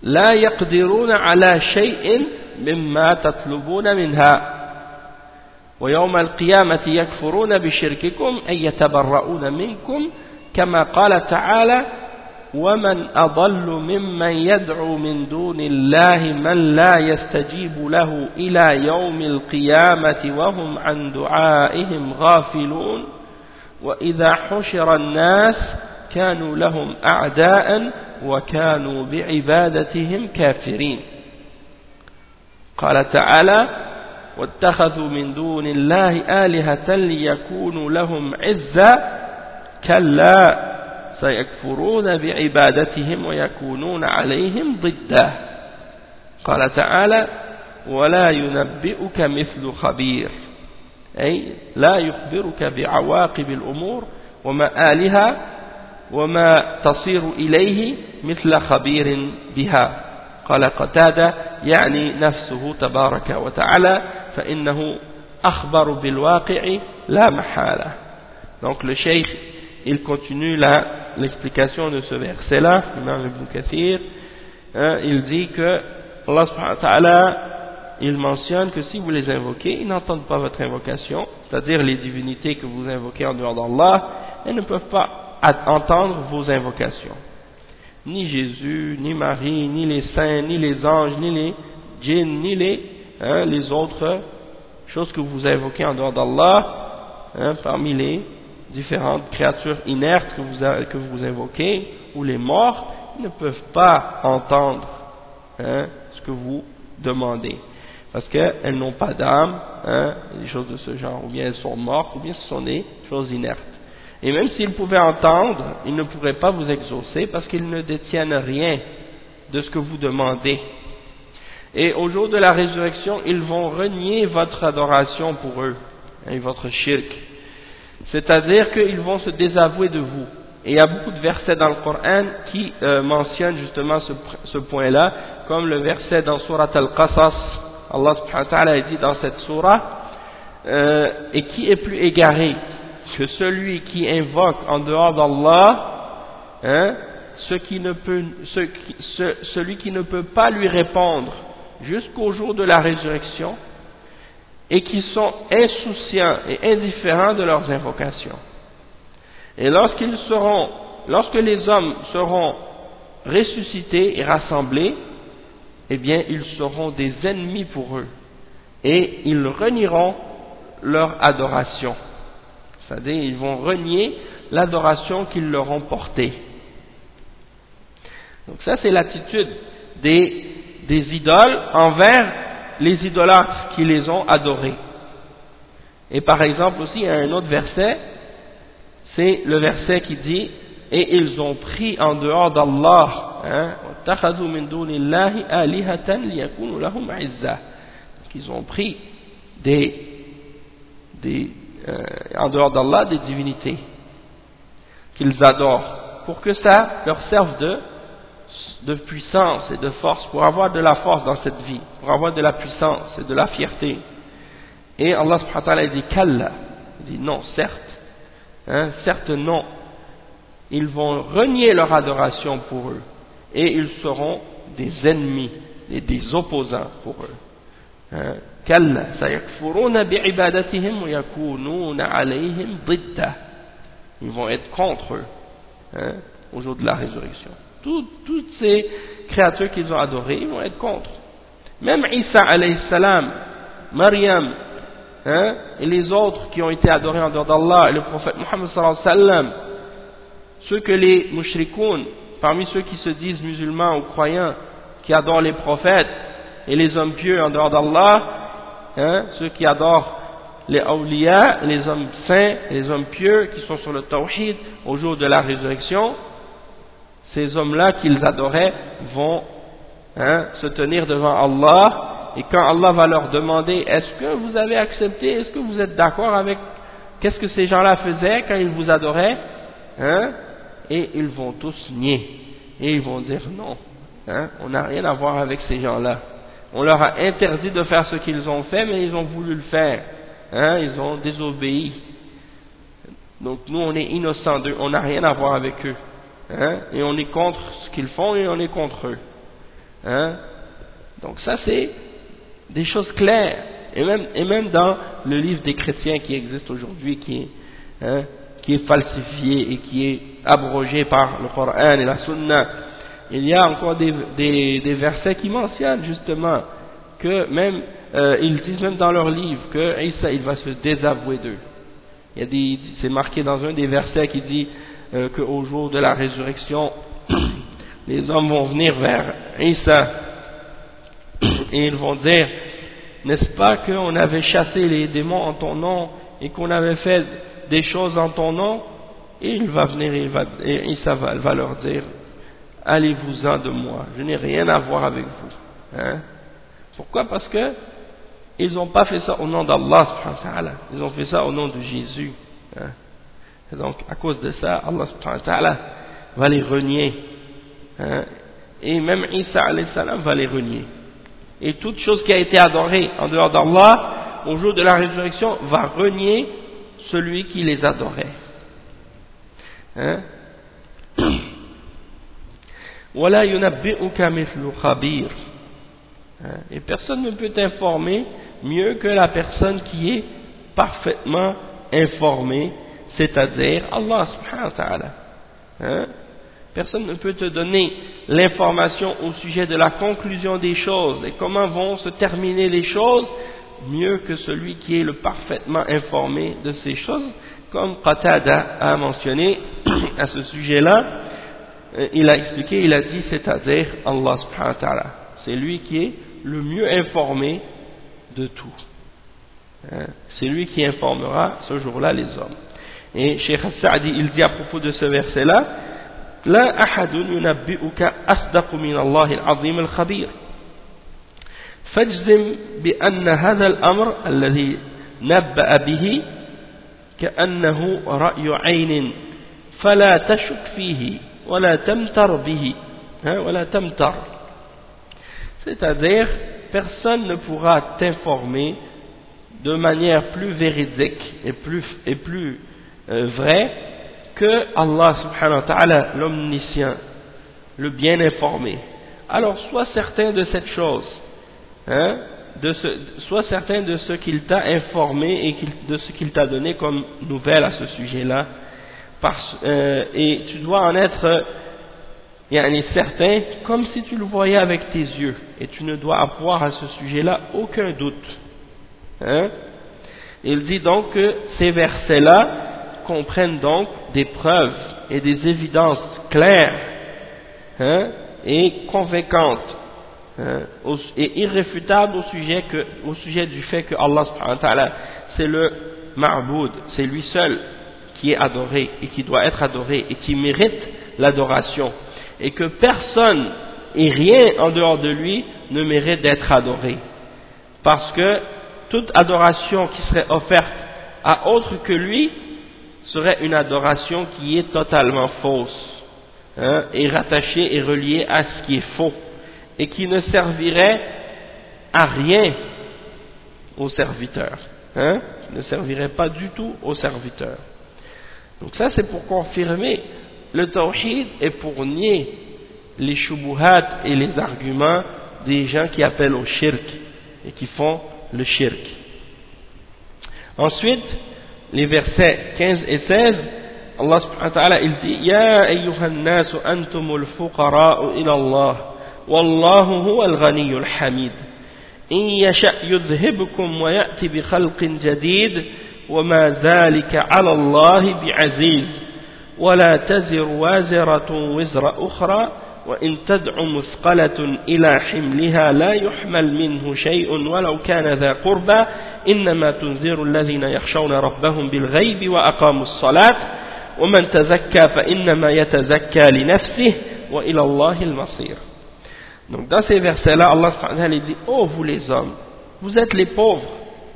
لا يقدرون على شيء مما تطلبون منها. ويوم القيامة يكفرون بشرككم أي يتبرؤون منكم كما قال تعالى ومن أضل ممن يدعو من دون الله من لا يستجيب له إلى يوم القيامة وهم عن دعائهم غافلون. وإذا حشر الناس كانوا لهم أعداء وكانوا بعبادتهم كافرين. قال تعالى واتخذوا من دون الله آلهة ليكونوا لهم عزا كلا سيكفرون بعبادتهم ويكونون عليهم ضده قال تعالى ولا ينبئك مثل خبير أي لا يخبرك بعواقب الأمور ومآلها وما تصير إليه مثل خبير بها. قال قتادة يعني نفسه تبارك وتعالى فإنه أخبر بالواقع لا محالة donc le cheikh il continue l'explication de ce verset là l'imam Ibn Kathir hein, il dit que Allah subhanahu wa ta'ala il mentionne que si vous les invoquez ils n'entendent pas votre invocation c'est-à-dire les divinités que vous invoquez en dehors d'Allah elles ne peuvent pas entendre vos invocations ni Jésus, ni Marie, ni les saints, ni les anges, ni les djinns, ni les, hein, les autres choses que vous invoquez en dehors d'Allah, hein, parmi les différentes créatures inertes que vous, que vous invoquez, ou les morts, ils ne peuvent pas entendre hein, ce que vous demandez. Parce qu'elles n'ont pas d'âme, hein, des choses de ce genre, ou bien elles sont mortes, ou bien ce sont des choses inertes. Et même s'ils pouvaient entendre, ils ne pourraient pas vous exaucer parce qu'ils ne détiennent rien de ce que vous demandez. Et au jour de la résurrection, ils vont renier votre adoration pour eux, et hein, votre shirk. C'est-à-dire qu'ils vont se désavouer de vous. Et il y a beaucoup de versets dans le Coran qui euh, mentionnent justement ce, point-là, comme le verset dans Surat Al-Qasas, Allah subhanahu wa ta'ala dit dans cette surah, euh, et qui est plus égaré que celui qui invoque en dehors d'Allah, hein, celui qui ne peut pas lui répondre jusqu'au jour de la résurrection, et qui sont insouciants et indifférents de leurs invocations. Et lorsqu'ils seront, lorsque les hommes seront ressuscités et rassemblés, eh bien, ils seront des ennemis pour eux, et ils renieront leur adoration. C'est-à-dire, ils vont renier l'adoration qu'ils leur ont portée. Donc ça, c'est l'attitude des, idoles envers les idolâtres qui les ont adorés. Et par exemple aussi, il y a un autre verset, c'est le verset qui dit « Et ils ont pris en dehors d'Allah, hein, ils ont pris des, des euh, en dehors d'Allah des divinités qu'ils adorent pour que ça leur serve de, de puissance et de force, pour avoir de la force dans cette vie, pour avoir de la puissance et de la fierté. Et Allah subhanahu wa ta'ala dit Kalla, il dit non, certes, hein, certes non, ils vont renier leur adoration pour eux et ils seront des ennemis et des opposants pour eux. Hein. كلا سيكفرون بعبادتهم ويكونون عليهم ضده ils vont être contre eux hein, au jour de la résurrection Tout, toutes ces créatures qu'ils ont adorées ils vont être contre même Isa alayhi salam Maryam hein, et les autres qui ont été adorés en dehors d'Allah et le prophète Muhammad sallallahu alayhi wa sallam ceux que les mushrikoun parmi ceux qui se disent musulmans ou croyants, qui adorent les prophètes et les hommes pieux en dehors d'Allah, hein, ceux qui adorent les awliya, les hommes saints, les hommes pieux qui sont sur le tawhid au jour de la résurrection, ces hommes-là qu'ils adoraient vont hein, se tenir devant Allah. Et quand Allah va leur demander est-ce que vous avez accepté, est-ce que vous êtes d'accord avec qu'est-ce que ces gens-là faisaient quand ils vous adoraient hein, et ils vont tous nier. Et ils vont dire non, on n'a rien à voir avec ces gens-là. On leur a interdit de faire ce qu'ils ont fait, mais ils ont voulu le faire. Hein, ils ont désobéi. Donc nous, on est innocents d'eux, on n'a rien à voir avec eux. Hein, et on est contre ce qu'ils font et on est contre eux. Hein. Donc ça, c'est des choses claires. Et même, dans le livre des chrétiens qui existe aujourd'hui, qui, hein, qui est falsifié et qui est abrogé par le Coran et la Sunna, il y a encore des, des, des versets qui mentionnent justement que même, euh, ils disent même dans leur livre que Isa, il va se désavouer d'eux. C'est marqué dans un des versets qui dit euh, qu'au jour de la résurrection, les hommes vont venir vers Isa et ils vont dire, n'est-ce pas qu'on avait chassé les démons en ton nom et qu'on avait fait des choses en ton nom? Et il va venir et, il va, et Isa va leur dire, allez-vous-en de moi, je n'ai rien à voir avec vous. Hein? Pourquoi? Parce que ils n'ont pas fait ça au nom d'Allah, ils ont fait ça au nom de Jésus. Hein? Et donc, à cause de ça, Allah va les renier. Hein? Et même Isa salam va les renier. Et toute chose qui a été adorée en dehors d'Allah, au jour de la résurrection, va renier celui qui les adorait. Hein? Hein? Et personne ne peut t'informer mieux que la personne qui est parfaitement informée, c'est-à-dire Allah subhanahu wa ta'ala. Hein? Personne ne peut te donner l'information au sujet de la conclusion des choses et comment vont se terminer les choses mieux que celui qui est le parfaitement informé de ces choses, comme Qatada a mentionné à ce sujet-là, il a expliqué, il a dit, c'est-à-dire Allah subhanahu wa ta'ala. C'est lui qui est le mieux informé de tout. Hein? C'est lui qui informera ce jour-là les hommes. Et Cheikh Sa'di, il dit à propos de ce verset-là, لا أحد ينبئك أصدق من الله العظيم الخبير فاجزم بأن هذا الأمر الذي نبأ به كأنه رأي عين فلا تشك فيه ولا تمتر به ولا تمتر C'est-à-dire, personne ne pourra t'informer de manière plus véridique et plus, et plus euh, vraie que Allah subhanahu wa ta'ala, l'omniscient, le bien informé. Alors, sois certain de cette chose, hein, de ce, sois certain de ce qu'il t'a informé et de ce qu'il t'a donné comme nouvelle à ce euh, et tu dois en être est certain, comme si tu le voyais avec tes yeux, et tu ne dois avoir à ce sujet-là aucun doute. Hein? Il dit donc que ces versets-là comprennent donc des preuves et des évidences claires hein, et convaincantes hein, et irréfutables au sujet, que, au sujet du fait que Allah c'est le ma'boud, c'est lui seul qui est adoré et qui doit être adoré et qui mérite l'adoration et que personne et rien en dehors de lui ne mérite d'être adoré. Parce que toute adoration qui serait offerte à autre que lui serait une adoration qui est totalement fausse hein, et rattachée et reliée à ce qui est faux et qui ne servirait à rien au serviteur. Hein, qui ne servirait pas du tout au serviteur. Donc ça c'est pour confirmer le tawhid est pour nier les shubuhat et les arguments des gens qui appellent au shirk et qui font le shirk. Ensuite, les versets 15 et 16, Allah subhanahu wa ta'ala il dit wa ma dhalika 'ala Allah bi'aziz ولا تزر وازرة وزر أخرى وإن تدع مثقلة إلى حملها لا يحمل منه شيء ولو كان ذا قربى. إنما تنذر الذين يخشون ربهم بالغيب وأقاموا الصلاة. ومن تزكى فإنما يتزكى لنفسه وإلى الله المصير. Donc dans ces versets-là, Allah subhanahu dit Oh vous les hommes, vous êtes les pauvres,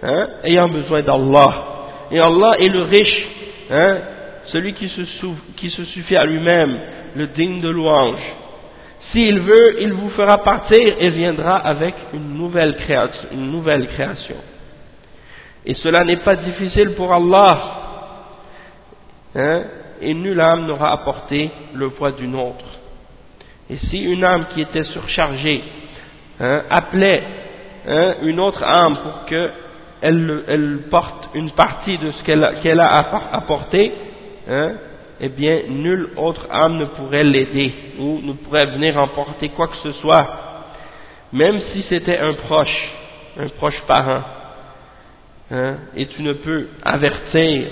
hein, ayant besoin d'Allah. Et Allah est le riche, hein, celui qui se, suffit à lui-même, le digne de louange. S'il veut, il vous fera partir et viendra avec une nouvelle création. Et cela n'est pas difficile pour Allah. Hein, et nulle âme n'aura apporté le poids d'une autre. Et si une âme qui était surchargée hein, appelait une autre âme pour qu'elle elle porte une partie de ce qu'elle a apporté, hein, eh bien, nulle autre âme ne pourrait l'aider ou ne pourrait venir emporter quoi que ce soit, même si c'était un proche, un proche parent. Hein, et tu ne peux avertir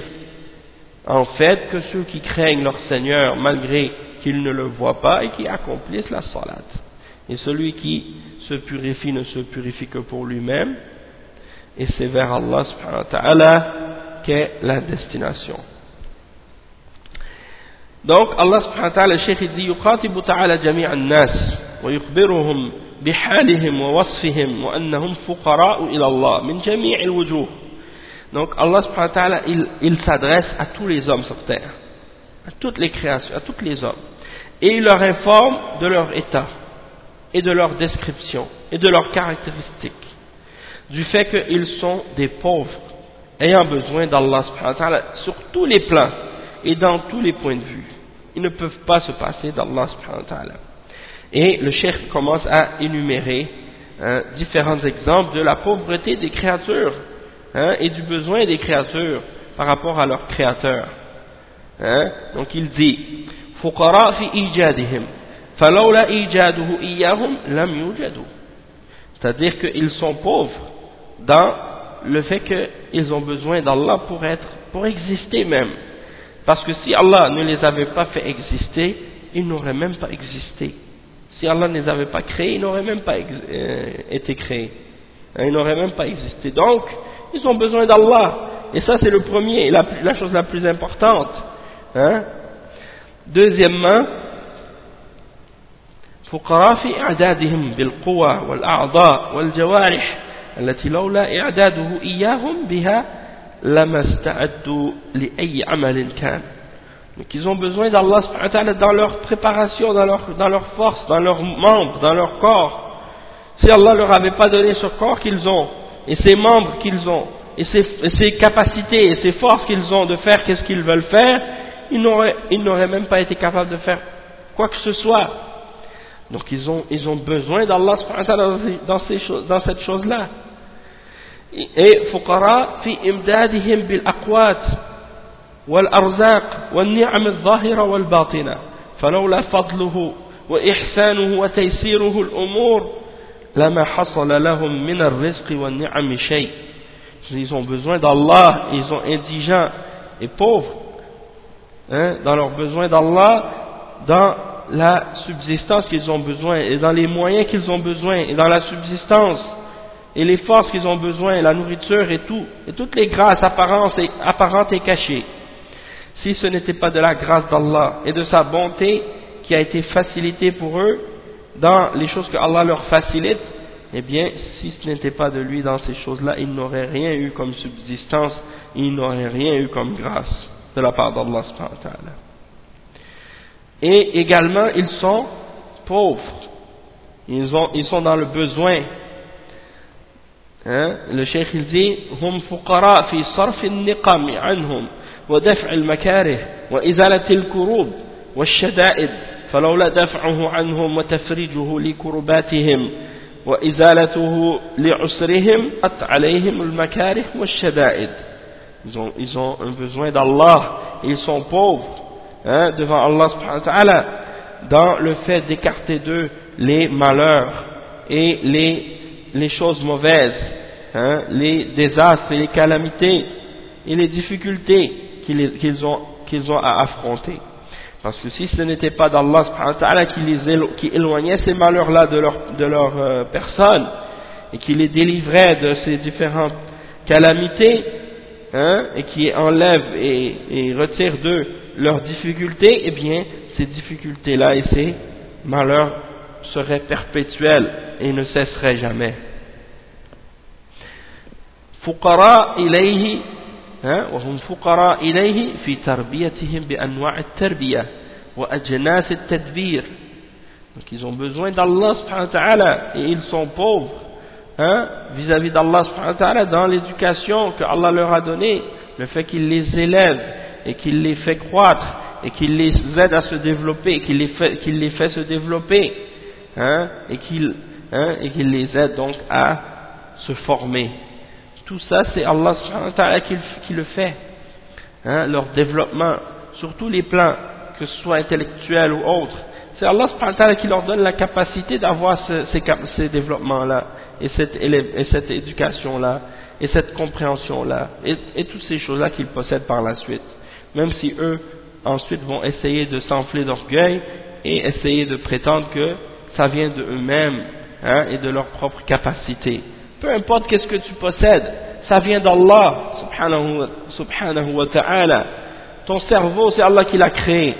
en fait que ceux qui craignent leur Seigneur malgré qu'ils ne le voient pas et qui accomplissent la salat. Et celui qui se purifie ne se purifie que pour lui-même et c'est vers Allah subhanahu wa ta'ala qu'est la destination. Donc Allah subhanahu wa ta'ala, le cheikh dit يخاطب تعالى جميع الناس ويخبرهم بحالهم ووصفهم وأنهم فقراء إلى الله من جميع الوجوه Donc Allah subhanahu wa ta'ala, il, il s'adresse à tous les hommes sur terre, à toutes les créations, à tous les hommes. Et il leur informe de leur état, et de leur description, et de leurs caractéristiques. Du fait qu'ils sont des pauvres, ayant besoin d'Allah sur tous les plans et dans tous les points de vue. Ils ne peuvent pas se passer d'Allah. Et le cheikh commence à énumérer hein, différents exemples de la pauvreté des créatures hein, et du besoin des créatures par rapport à leur créateur. Hein. Donc il dit c'est-à-dire qu'ils sont pauvres dans le fait qu'ils ont besoin d'Allah pour être, pour exister même. Parce que si Allah ne les avait pas fait exister, ils n'auraient même pas existé. Si Allah ne les avait pas créés, ils n'auraient même pas euh, été créés. Hein, ils n'auraient même pas existé. Donc, ils ont besoin d'Allah. Et ça, c'est le premier, la, la chose la plus importante. Hein. Deuxièmement, فقراء في إعدادهم بالقوى والأعضاء والجوارح التي لولا إعداده إياهم بها donc ils ont besoin d'Allah dans leur préparation, dans leur, dans leur force, dans leurs membres, dans leur corps. Si Allah leur avait pas donné ce corps qu'ils ont, et ces membres qu'ils ont, et ces, capacités et ces forces qu'ils ont de faire qu'est-ce qu'ils veulent faire, ils n'auraient même pas été capables de faire quoi que ce soit. Donc ils ont, ils ont besoin d'Allah dans, dans cette chose-là. فقراء في إمدادهم بالأقوات والأرزاق والنعم الظاهرة والباطنة فلولا فضله وإحسانه وتيسيره الأمور لما حصل لهم من الرزق والنعم شيء ils ont besoin d'Allah ils sont indigents et pauvres hein, dans leurs besoins d'Allah dans la subsistance qu'ils ont besoin et dans les moyens qu'ils ont besoin et dans la subsistance et les forces qu'ils ont besoin, la nourriture et tout, et toutes les grâces apparentes et, cachées. Si ce n'était pas de la grâce d'Allah et de sa bonté qui a été facilitée pour eux dans les choses que Allah leur facilite, eh bien, si ce n'était pas de lui dans ces choses-là, ils n'auraient rien eu comme subsistance, ils n'auraient rien eu comme grâce de la part d'Allah Et également, ils sont pauvres. Ils, ont, ils sont dans le besoin الشيخ il dit هم فقراء في صرف النقم عنهم ودفع المكاره وإزالة الكروب والشدائد فلولا دفعه عنهم وتفريجه لكرباتهم وإزالته لعسرهم قط عليهم المكاره والشدائد ils ont, ils ont un besoin d'Allah ils sont pauvres hein, devant Allah subhanahu wa ta'ala dans le fait d'écarter d'eux les malheurs et les les choses mauvaises, hein, les désastres et les calamités et les difficultés qu'ils ont, qu'ils ont à affronter. Parce que si ce n'était pas d'Allah qui, les qui éloignait ces malheurs-là de leur, de leur euh, personne et qui les délivrait de ces différentes calamités hein, et qui enlève et, et retire d'eux leurs difficultés, eh bien ces difficultés-là et ces malheurs seraient perpétuels et ne cesseraient jamais. فقراء إليه وهم فقراء إليه في تربيتهم بأنواع التربية وأجناس التدبير donc ils ont besoin d'Allah subhanahu wa ta'ala et ils sont pauvres hein, vis-à-vis d'Allah subhanahu wa ta'ala dans l'éducation que Allah leur a donnée le fait qu'il les élève et qu'il les fait croître et qu'il les aide à se développer qu'il les fait, qu'il les fait se développer hein, et qu'il hein, et qu'il les aide donc à se former. Tout ça c'est Allah qui, qui, le fait hein, leur développement sur tous les plans que ce soit intellectuel ou autre. C'est Allah qui leur donne la capacité d'avoir ces, ces développements là et cette, et cette éducation là et cette compréhension là et, et toutes ces choses là qu'ils possèdent par la suite même si eux ensuite vont essayer de s'enfler d'orgueil et essayer de prétendre que ça vient de eux-mêmes hein, et de leur propre capacité peu importe qu'est-ce que tu possèdes, ça vient d'Allah, subhanahu, wa ta'ala. Ton cerveau, c'est Allah qui l'a créé.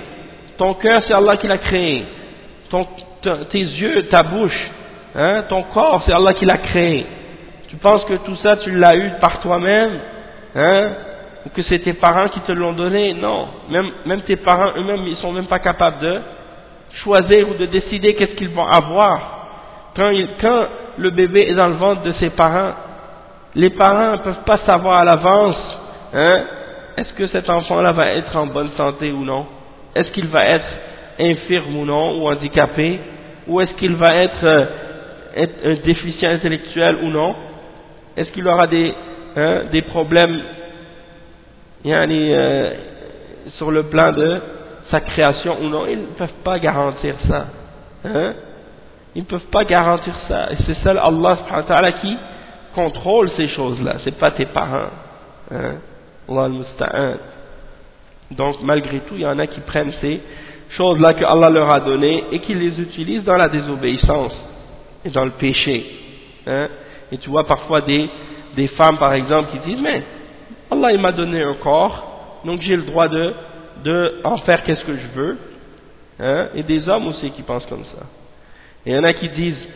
Ton cœur, c'est Allah qui l'a créé. Ton, tes yeux, ta bouche, hein, ton corps, c'est Allah qui l'a créé. Tu penses que tout ça, tu l'as eu par toi-même, hein, ou que c'est tes parents qui te l'ont donné. Non, même, même tes parents eux-mêmes, ils sont même pas capables de choisir ou de décider qu'est-ce qu'ils vont avoir. Quand, quand le bébé est dans le ventre de ses parents, les parents ne peuvent pas savoir à l'avance, hein, est-ce que cet enfant-là va être en bonne santé ou non? Est-ce qu'il va être infirme ou non, ou handicapé? Ou est-ce qu'il va être, euh, un déficient intellectuel ou non? Est-ce qu'il aura des, hein, des problèmes euh, sur le plan de sa création ou non Ils ne peuvent pas garantir ça. Hein? Ils ne peuvent pas garantir ça. Et c'est seul Allah ta'ala qui contrôle ces choses-là. Ce n'est pas tes parents. Hein? Allah al Donc malgré tout, il y en a qui prennent ces choses-là que Allah leur a données et qui les utilisent dans la désobéissance et dans le péché. Hein? Et tu vois parfois des, des femmes par exemple qui disent mais Allah m'a donné un corps donc j'ai le droit de, de en faire qu'est-ce que je veux. Hein? Et des hommes aussi qui pensent comme ça. Et il y en a qui disent,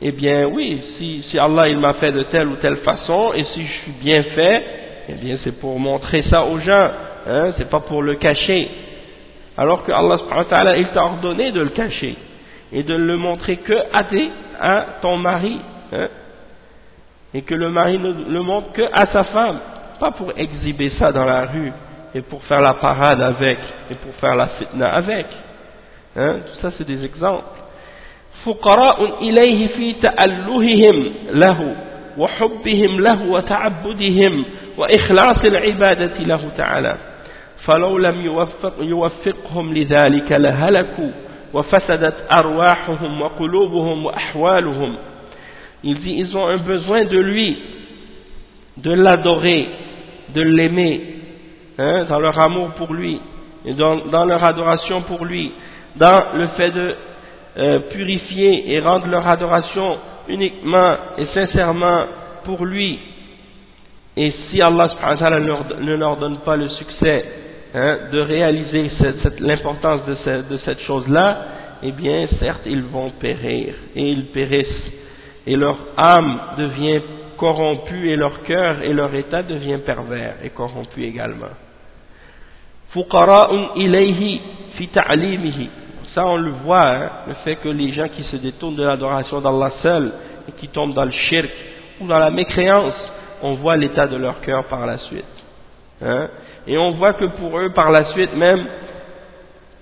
eh bien oui, si, si Allah il m'a fait de telle ou telle façon, et si je suis bien fait, eh bien c'est pour montrer ça aux gens, hein, c'est pas pour le cacher. Alors que Allah il t'a ordonné de le cacher, et de le montrer que à, à ton mari, hein, et que le mari ne le montre que à sa femme, pas pour exhiber ça dans la rue, et pour faire la parade avec, et pour faire la fitna avec. Hein, tout ça c'est des exemples. فقراء إليه في تألههم له وحبهم له وتعبدهم وإخلاص العبادة له تعالى فلو لم يوفق يوفقهم لذلك لهلكوا وفسدت أرواحهم وقلوبهم وأحوالهم Il dit, ils ont un besoin de lui, de l'adorer, de l'aimer, hein, dans leur amour pour lui, et dans, dans leur adoration pour lui, dans le fait de Euh, purifier et rendre leur adoration uniquement et sincèrement pour lui. Et si Allah ne leur donne pas le succès hein, de réaliser l'importance de, de cette chose-là, eh bien, certes, ils vont périr et ils périssent. Et leur âme devient corrompue et leur cœur et leur état devient pervers et corrompu également. ça, on le voit, hein, le fait que les gens qui se détournent de l'adoration d'Allah seul et qui tombent dans le shirk ou dans la mécréance, on voit l'état de leur cœur par la suite. Hein. Et on voit que pour eux, par la suite même,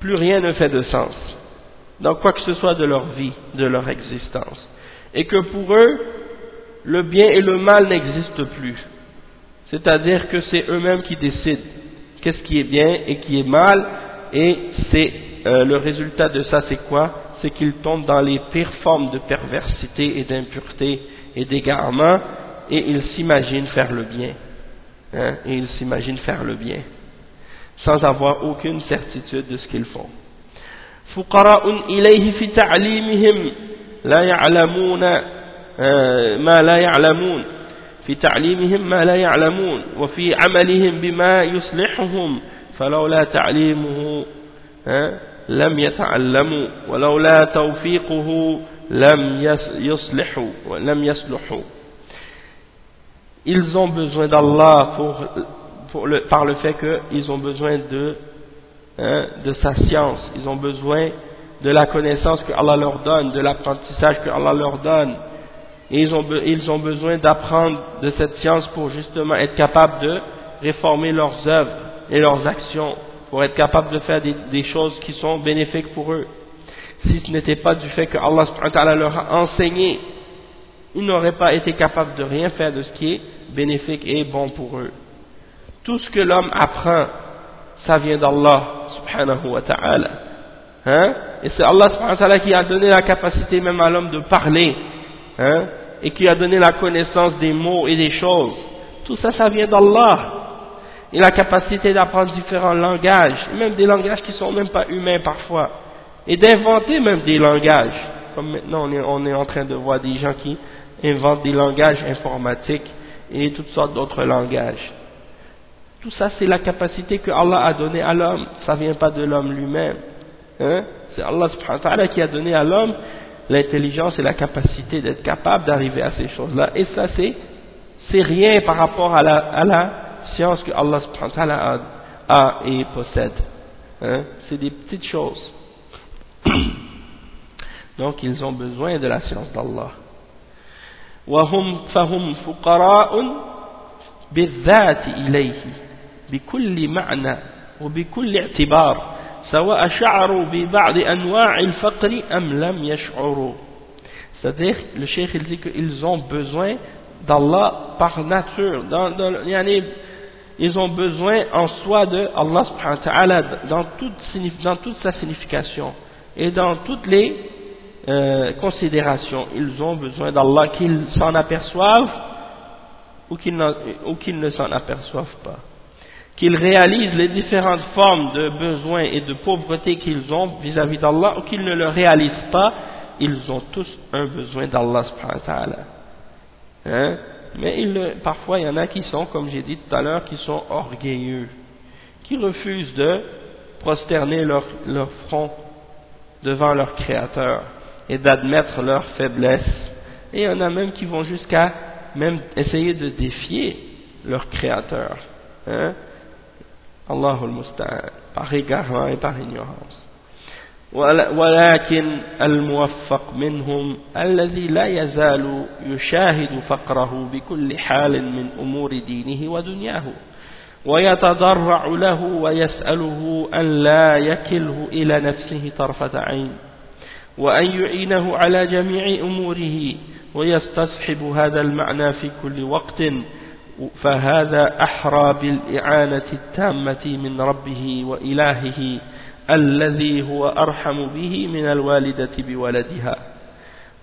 plus rien ne fait de sens dans quoi que ce soit de leur vie, de leur existence. Et que pour eux, le bien et le mal n'existent plus. C'est-à-dire que c'est eux-mêmes qui décident qu'est-ce qui est bien et qui est mal, et c'est euh, le résultat de ça c'est quoi C'est qu'ils tombent dans les pires formes de perversité et d'impureté et d'égarement et ils s'imaginent faire le bien. Hein, et ils s'imaginent faire le bien sans avoir aucune certitude de ce qu'ils font. فقراء إليه في تعليمهم لا يعلمون ما لا يعلمون في تعليمهم ما لا يعلمون وفي عملهم بما يصلحهم فلولا تعليمه لم يتعلموا ولولا توفيقه لم يصلحوا ولم يصلحوا ils ont besoin d'Allah pour, pour le, par le fait qu'ils ont besoin de, hein, de sa science, ils ont besoin de la connaissance que Allah leur donne, de l'apprentissage que Allah leur donne. et ils ont, ils ont besoin d'apprendre de cette science pour justement être capables de réformer leurs œuvres et leurs actions pour être capable de faire des, choses qui sont bénéfiques pour eux. Si ce n'était pas du fait que Allah leur a enseigné, ils n'auraient pas été capables de rien faire de ce qui est bénéfique et bon pour eux. Tout ce que l'homme apprend, ça vient d'Allah subhanahu wa ta'ala. Hein? Et c'est Allah subhanahu wa ta'ala qui a donné la capacité même à l'homme de parler. Hein? Et qui a donné la connaissance des mots et des choses. Tout ça, ça vient d'Allah et la capacité d'apprendre différents langages, même des langages qui ne sont même pas humains parfois, et d'inventer même des langages. Comme maintenant on est, en train de voir des gens qui inventent des langages informatiques et toutes sortes d'autres langages. Tout ça c'est la capacité que Allah a donnée à l'homme, ça ne vient pas de l'homme lui-même. Hein? C'est Allah subhanahu wa qui a donné à l'homme l'intelligence et la capacité d'être capable d'arriver à ces choses-là. Et ça c'est rien par rapport à la, à la science que Allah a, a et possède. Hein? C'est des petites choses. Donc ils ont besoin de la science d'Allah. وهم فهم فقراء بالذات إليه بكل معنى وبكل اعتبار سواء شعروا ببعض أنواع الفقر أم لم يشعروا c'est-à-dire le cheikh il dit qu'ils ont besoin d'Allah par nature dans, dans, ils ont besoin en soi de Allah subhanahu wa ta'ala dans toute, dans toute sa signification et dans toutes les euh, considérations. Ils ont besoin d'Allah qu'ils s'en aperçoivent ou qu'ils ne s'en aperçoivent pas. Qu'ils réalisent les différentes formes de besoins et de pauvreté qu'ils ont vis-à-vis d'Allah ou qu'ils ne le réalisent pas, ils ont tous un besoin d'Allah. Hein? Mais il, parfois, il y en a qui sont, comme j'ai dit tout à l'heure, qui sont orgueilleux, qui refusent de prosterner leur, leur front devant leur Créateur et d'admettre leur faiblesse. Et il y en a même qui vont jusqu'à même essayer de défier leur Créateur. Hein? Par égarement et par ignorance. ولكن الموفق منهم الذي لا يزال يشاهد فقره بكل حال من أمور دينه ودنياه ويتضرع له ويسأله أن لا يكله إلى نفسه طرفة عين وأن يعينه على جميع أموره ويستصحب هذا المعنى في كل وقت فهذا أحرى بالإعانة التامة من ربه وإلهه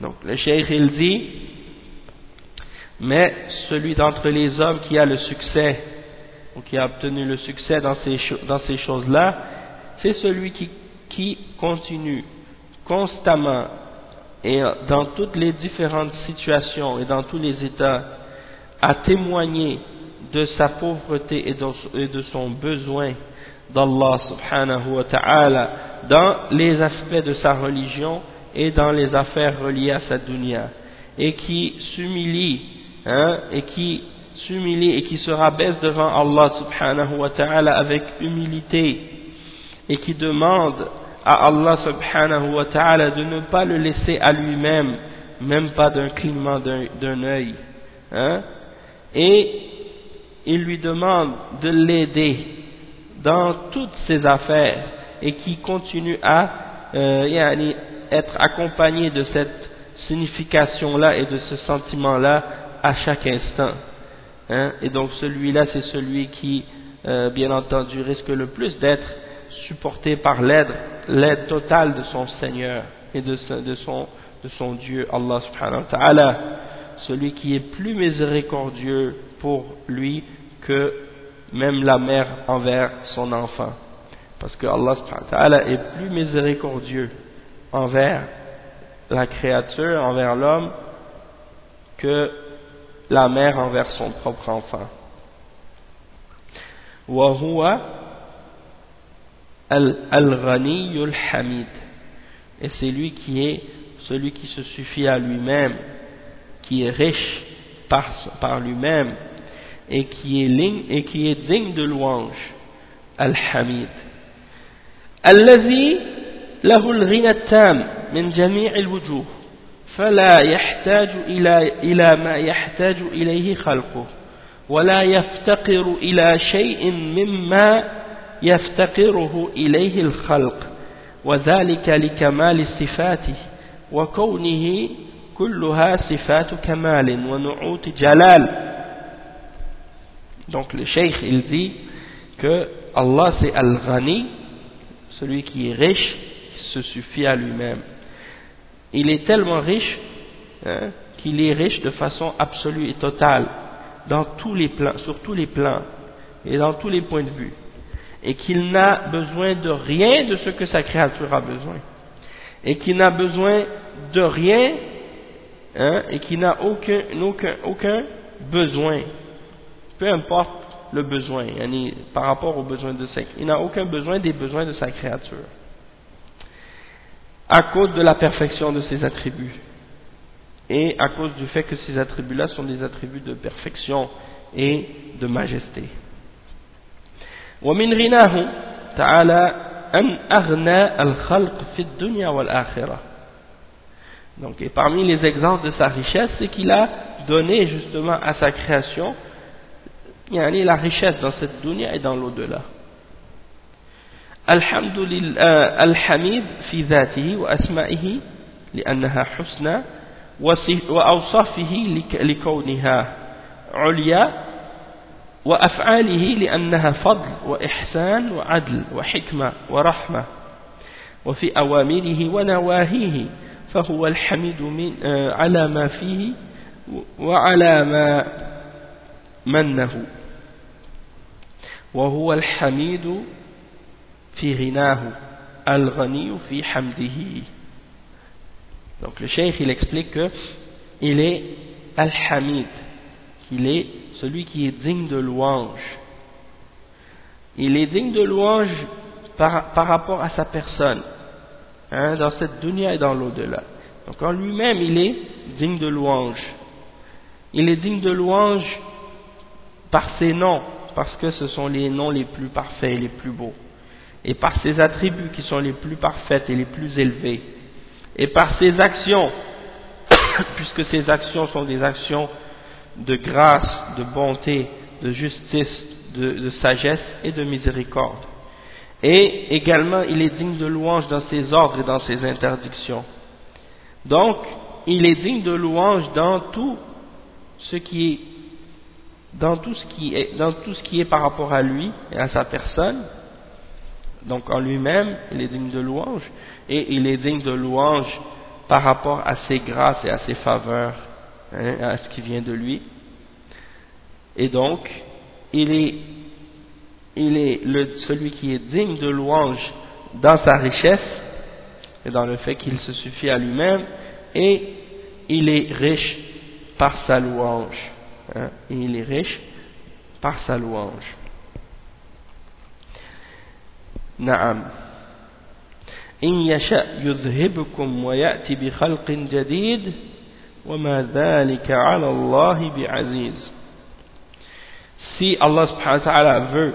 donc le cheikh il dit mais celui d'entre les hommes qui a le succès ou qui a obtenu le succès dans ces, dans ces choses-là c'est celui qui, qui continue constamment et dans toutes les différentes situations et dans tous les états à témoigner de sa pauvreté et de son besoin d'Allah subhanahu wa ta'ala dans les aspects de sa religion et dans les affaires reliées à sa dunya. Et qui s'humilie hein, et qui s'humilie et qui se rabaisse devant Allah subhanahu wa ta'ala avec humilité et qui demande à Allah subhanahu wa ta'ala de ne pas le laisser à lui-même même pas d'un clignement d'un œil hein, et il lui demande de l'aider dans toutes ses affaires et qui continue à euh, être accompagné de cette signification-là et de ce sentiment-là à chaque instant. Hein. Et donc celui-là, c'est celui qui, euh, bien entendu, risque le plus d'être supporté par l'aide, l'aide totale de son Seigneur et de, son, de son Dieu, Allah subhanahu wa ta'ala. Celui qui est plus miséricordieux pour lui que même la mère envers son enfant. Parce que Allah est plus miséricordieux envers la créature, envers l'homme, que la mère envers son propre enfant. al hamid et c'est lui qui est celui qui se suffit à lui-même qui est riche par, par lui-même et qui est, et qui est digne de louange al-hamid. الذي له الغنى التام من جميع الوجوه فلا يحتاج إلى, إلى ما يحتاج إليه خلقه ولا يفتقر إلى شيء مما يفتقره إليه الخلق وذلك لكمال صفاته وكونه كلها صفات كمال ونعوت جلال donc le cheikh il dit que Allah c'est Al-Ghani celui qui est riche qui se suffit à lui-même il est tellement riche hein, qu'il est riche de façon absolue et totale dans tous les plans, sur tous les plans et dans tous les points de vue et qu'il n'a besoin de rien de ce que sa créature a besoin et qu'il n'a besoin de rien hein, et qu'il n'a aucun, aucun, aucun besoin peu importe le besoin par rapport aux besoins de sa il n'a aucun besoin des besoins de sa créature à cause de la perfection de ses attributs et à cause du fait que ces attributs-là sont des attributs de perfection et de majesté. ومن غناه تعالى أن أغنى الخلق في الدنيا والآخرة donc et parmi les exemples de sa richesse c'est qu'il a donné justement à sa création yani la richesse dans cette dunya et dans l'au-delà الحمد لله الحميد في ذاته وأسمائه لأنها حسنى وأوصافه لكونها عليا وأفعاله لأنها فضل وإحسان وعدل وحكمة ورحمة وفي أوامره ونواهيه فهو الحميد من على ما فيه وعلى ما منه وهو الحميد في غناه الغني في حمده Donc le cheikh il explique que il est Al-Hamid, qu'il est celui qui est digne de louange. Il est digne de louange par, par rapport à sa personne, hein, dans cette dunya et dans l'au-delà. Donc en lui-même il est digne de louange. Il est digne de louange par ses noms, parce que ce sont les noms les plus parfaits et les plus beaux, et par ses attributs qui sont les plus parfaits et les plus élevés et par ses actions, puisque ses actions sont des actions de grâce, de bonté, de justice, de, sagesse et de miséricorde. Et également, il est digne de louange dans ses ordres et dans ses interdictions. Donc, il est digne de louange dans tout ce qui est dans tout ce qui est dans tout ce qui est par rapport à lui et à sa personne donc en lui-même, il est digne de louange, et il est digne de louange par rapport à ses grâces et à ses faveurs, hein, à ce qui vient de lui. Et donc, il est, il est le, celui qui est digne de louange dans sa richesse, et dans le fait qu'il se suffit à lui-même, et il est riche par sa louange. Hein, et il est riche par sa louange. نعم إن يشأ يذهبكم ويأتي بخلق جديد وما ذلك على الله بعزيز si Allah subhanahu wa ta'ala veut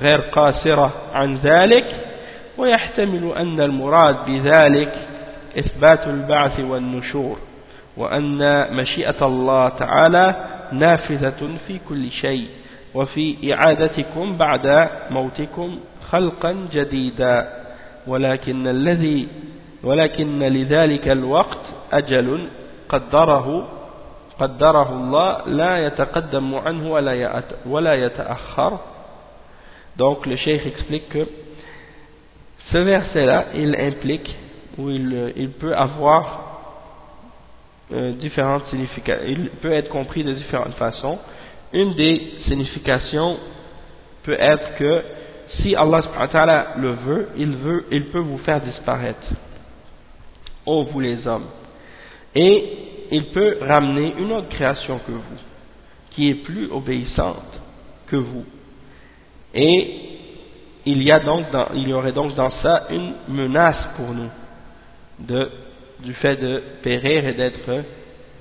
غير قاصرة عن ذلك ويحتمل أن المراد بذلك إثبات البعث والنشور وأن مشيئة الله تعالى نافذة في كل شيء وفي إعادتكم بعد موتكم خلقا جديدا. ولكن الذي ولكن لذلك الوقت أجل قدره قدره الله لا يتقدم عنه ولا ولا يتأخر. Donc le cheikh explique que ce verset là il implique ou il, il peut avoir euh, différentes significations il peut être compris de différentes façons une des significations peut être que si Allah le veut, il veut, il peut vous faire disparaître. ô vous les hommes. Et il peut ramener une autre création que vous, qui est plus obéissante que vous. Et il y, a donc il y aurait donc dans ça une menace pour nous de, du fait de périr et d'être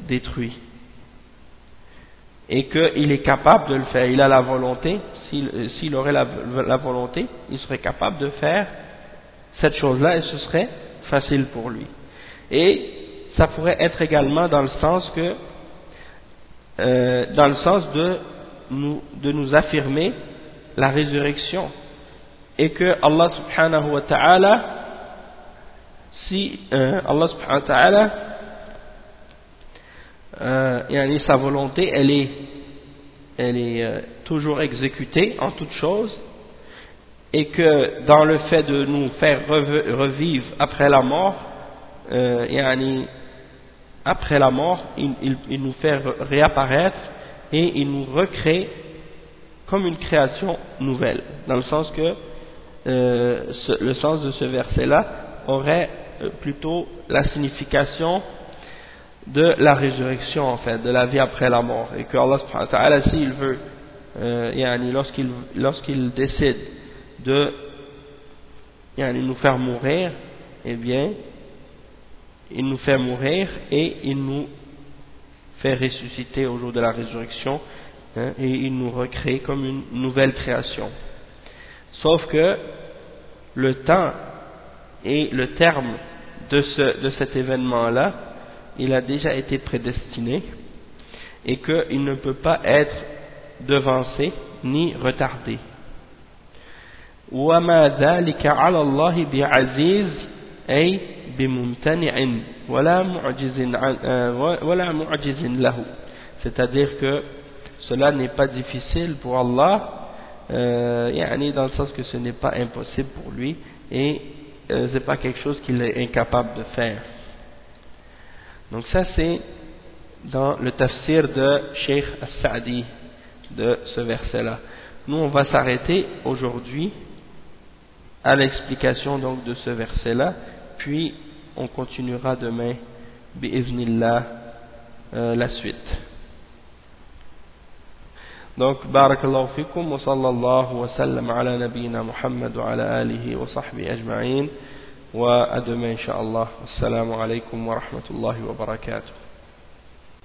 détruit. Et qu'il est capable de le faire, il a la volonté, s'il aurait la, volonté, il serait capable de faire cette chose-là et ce serait facile pour lui. Et ça pourrait être également dans le sens que, euh, dans le sens de nous, de nous affirmer la résurrection et que Allah subhanahu wa ta'ala, si euh, Allah subhanahu wa ta'ala euh, sa volonté, elle est, elle est euh, toujours exécutée en toutes choses, et que dans le fait de nous faire revivre après la mort, euh, après la mort, il, il, nous fait réapparaître et il nous recrée comme une création nouvelle, dans le sens que euh, le sens de ce verset-là aurait euh, plutôt la signification de la résurrection en fait, de la vie après la mort. Et que Allah subhanahu s'il veut euh, lorsqu'il lorsqu'il décide de yani, nous faire mourir eh bien il nous fait mourir et il nous fait ressusciter au jour de la résurrection hein, et il nous recrée comme une nouvelle création sauf que le temps et le terme de, ce, de cet événement là il a déjà été prédestiné et qu'il ne peut pas être devancé ni retardé. وما ذلك على الله بعزيز أي بممتنع ولا معجز ولا معجز له c'est-à-dire que cela n'est pas difficile pour Allah, euh, dans le sens que ce n'est pas impossible pour lui et euh, ce n'est pas quelque chose qu'il est incapable de faire. Donc ça c'est dans le tafsir de Sheikh As-Sa'di de ce verset-là. Nous on va s'arrêter aujourd'hui à l'explication donc de ce verset-là, puis on continuera demain, bi'iznillah, euh, la suite. Donc, barakallahu fikum wa sallallahu wa sallam ala nabiyyina Muhammad wa ala alihi wa sahbihi ajma'in. وأدم إن شاء الله السلام عليكم ورحمة الله وبركاته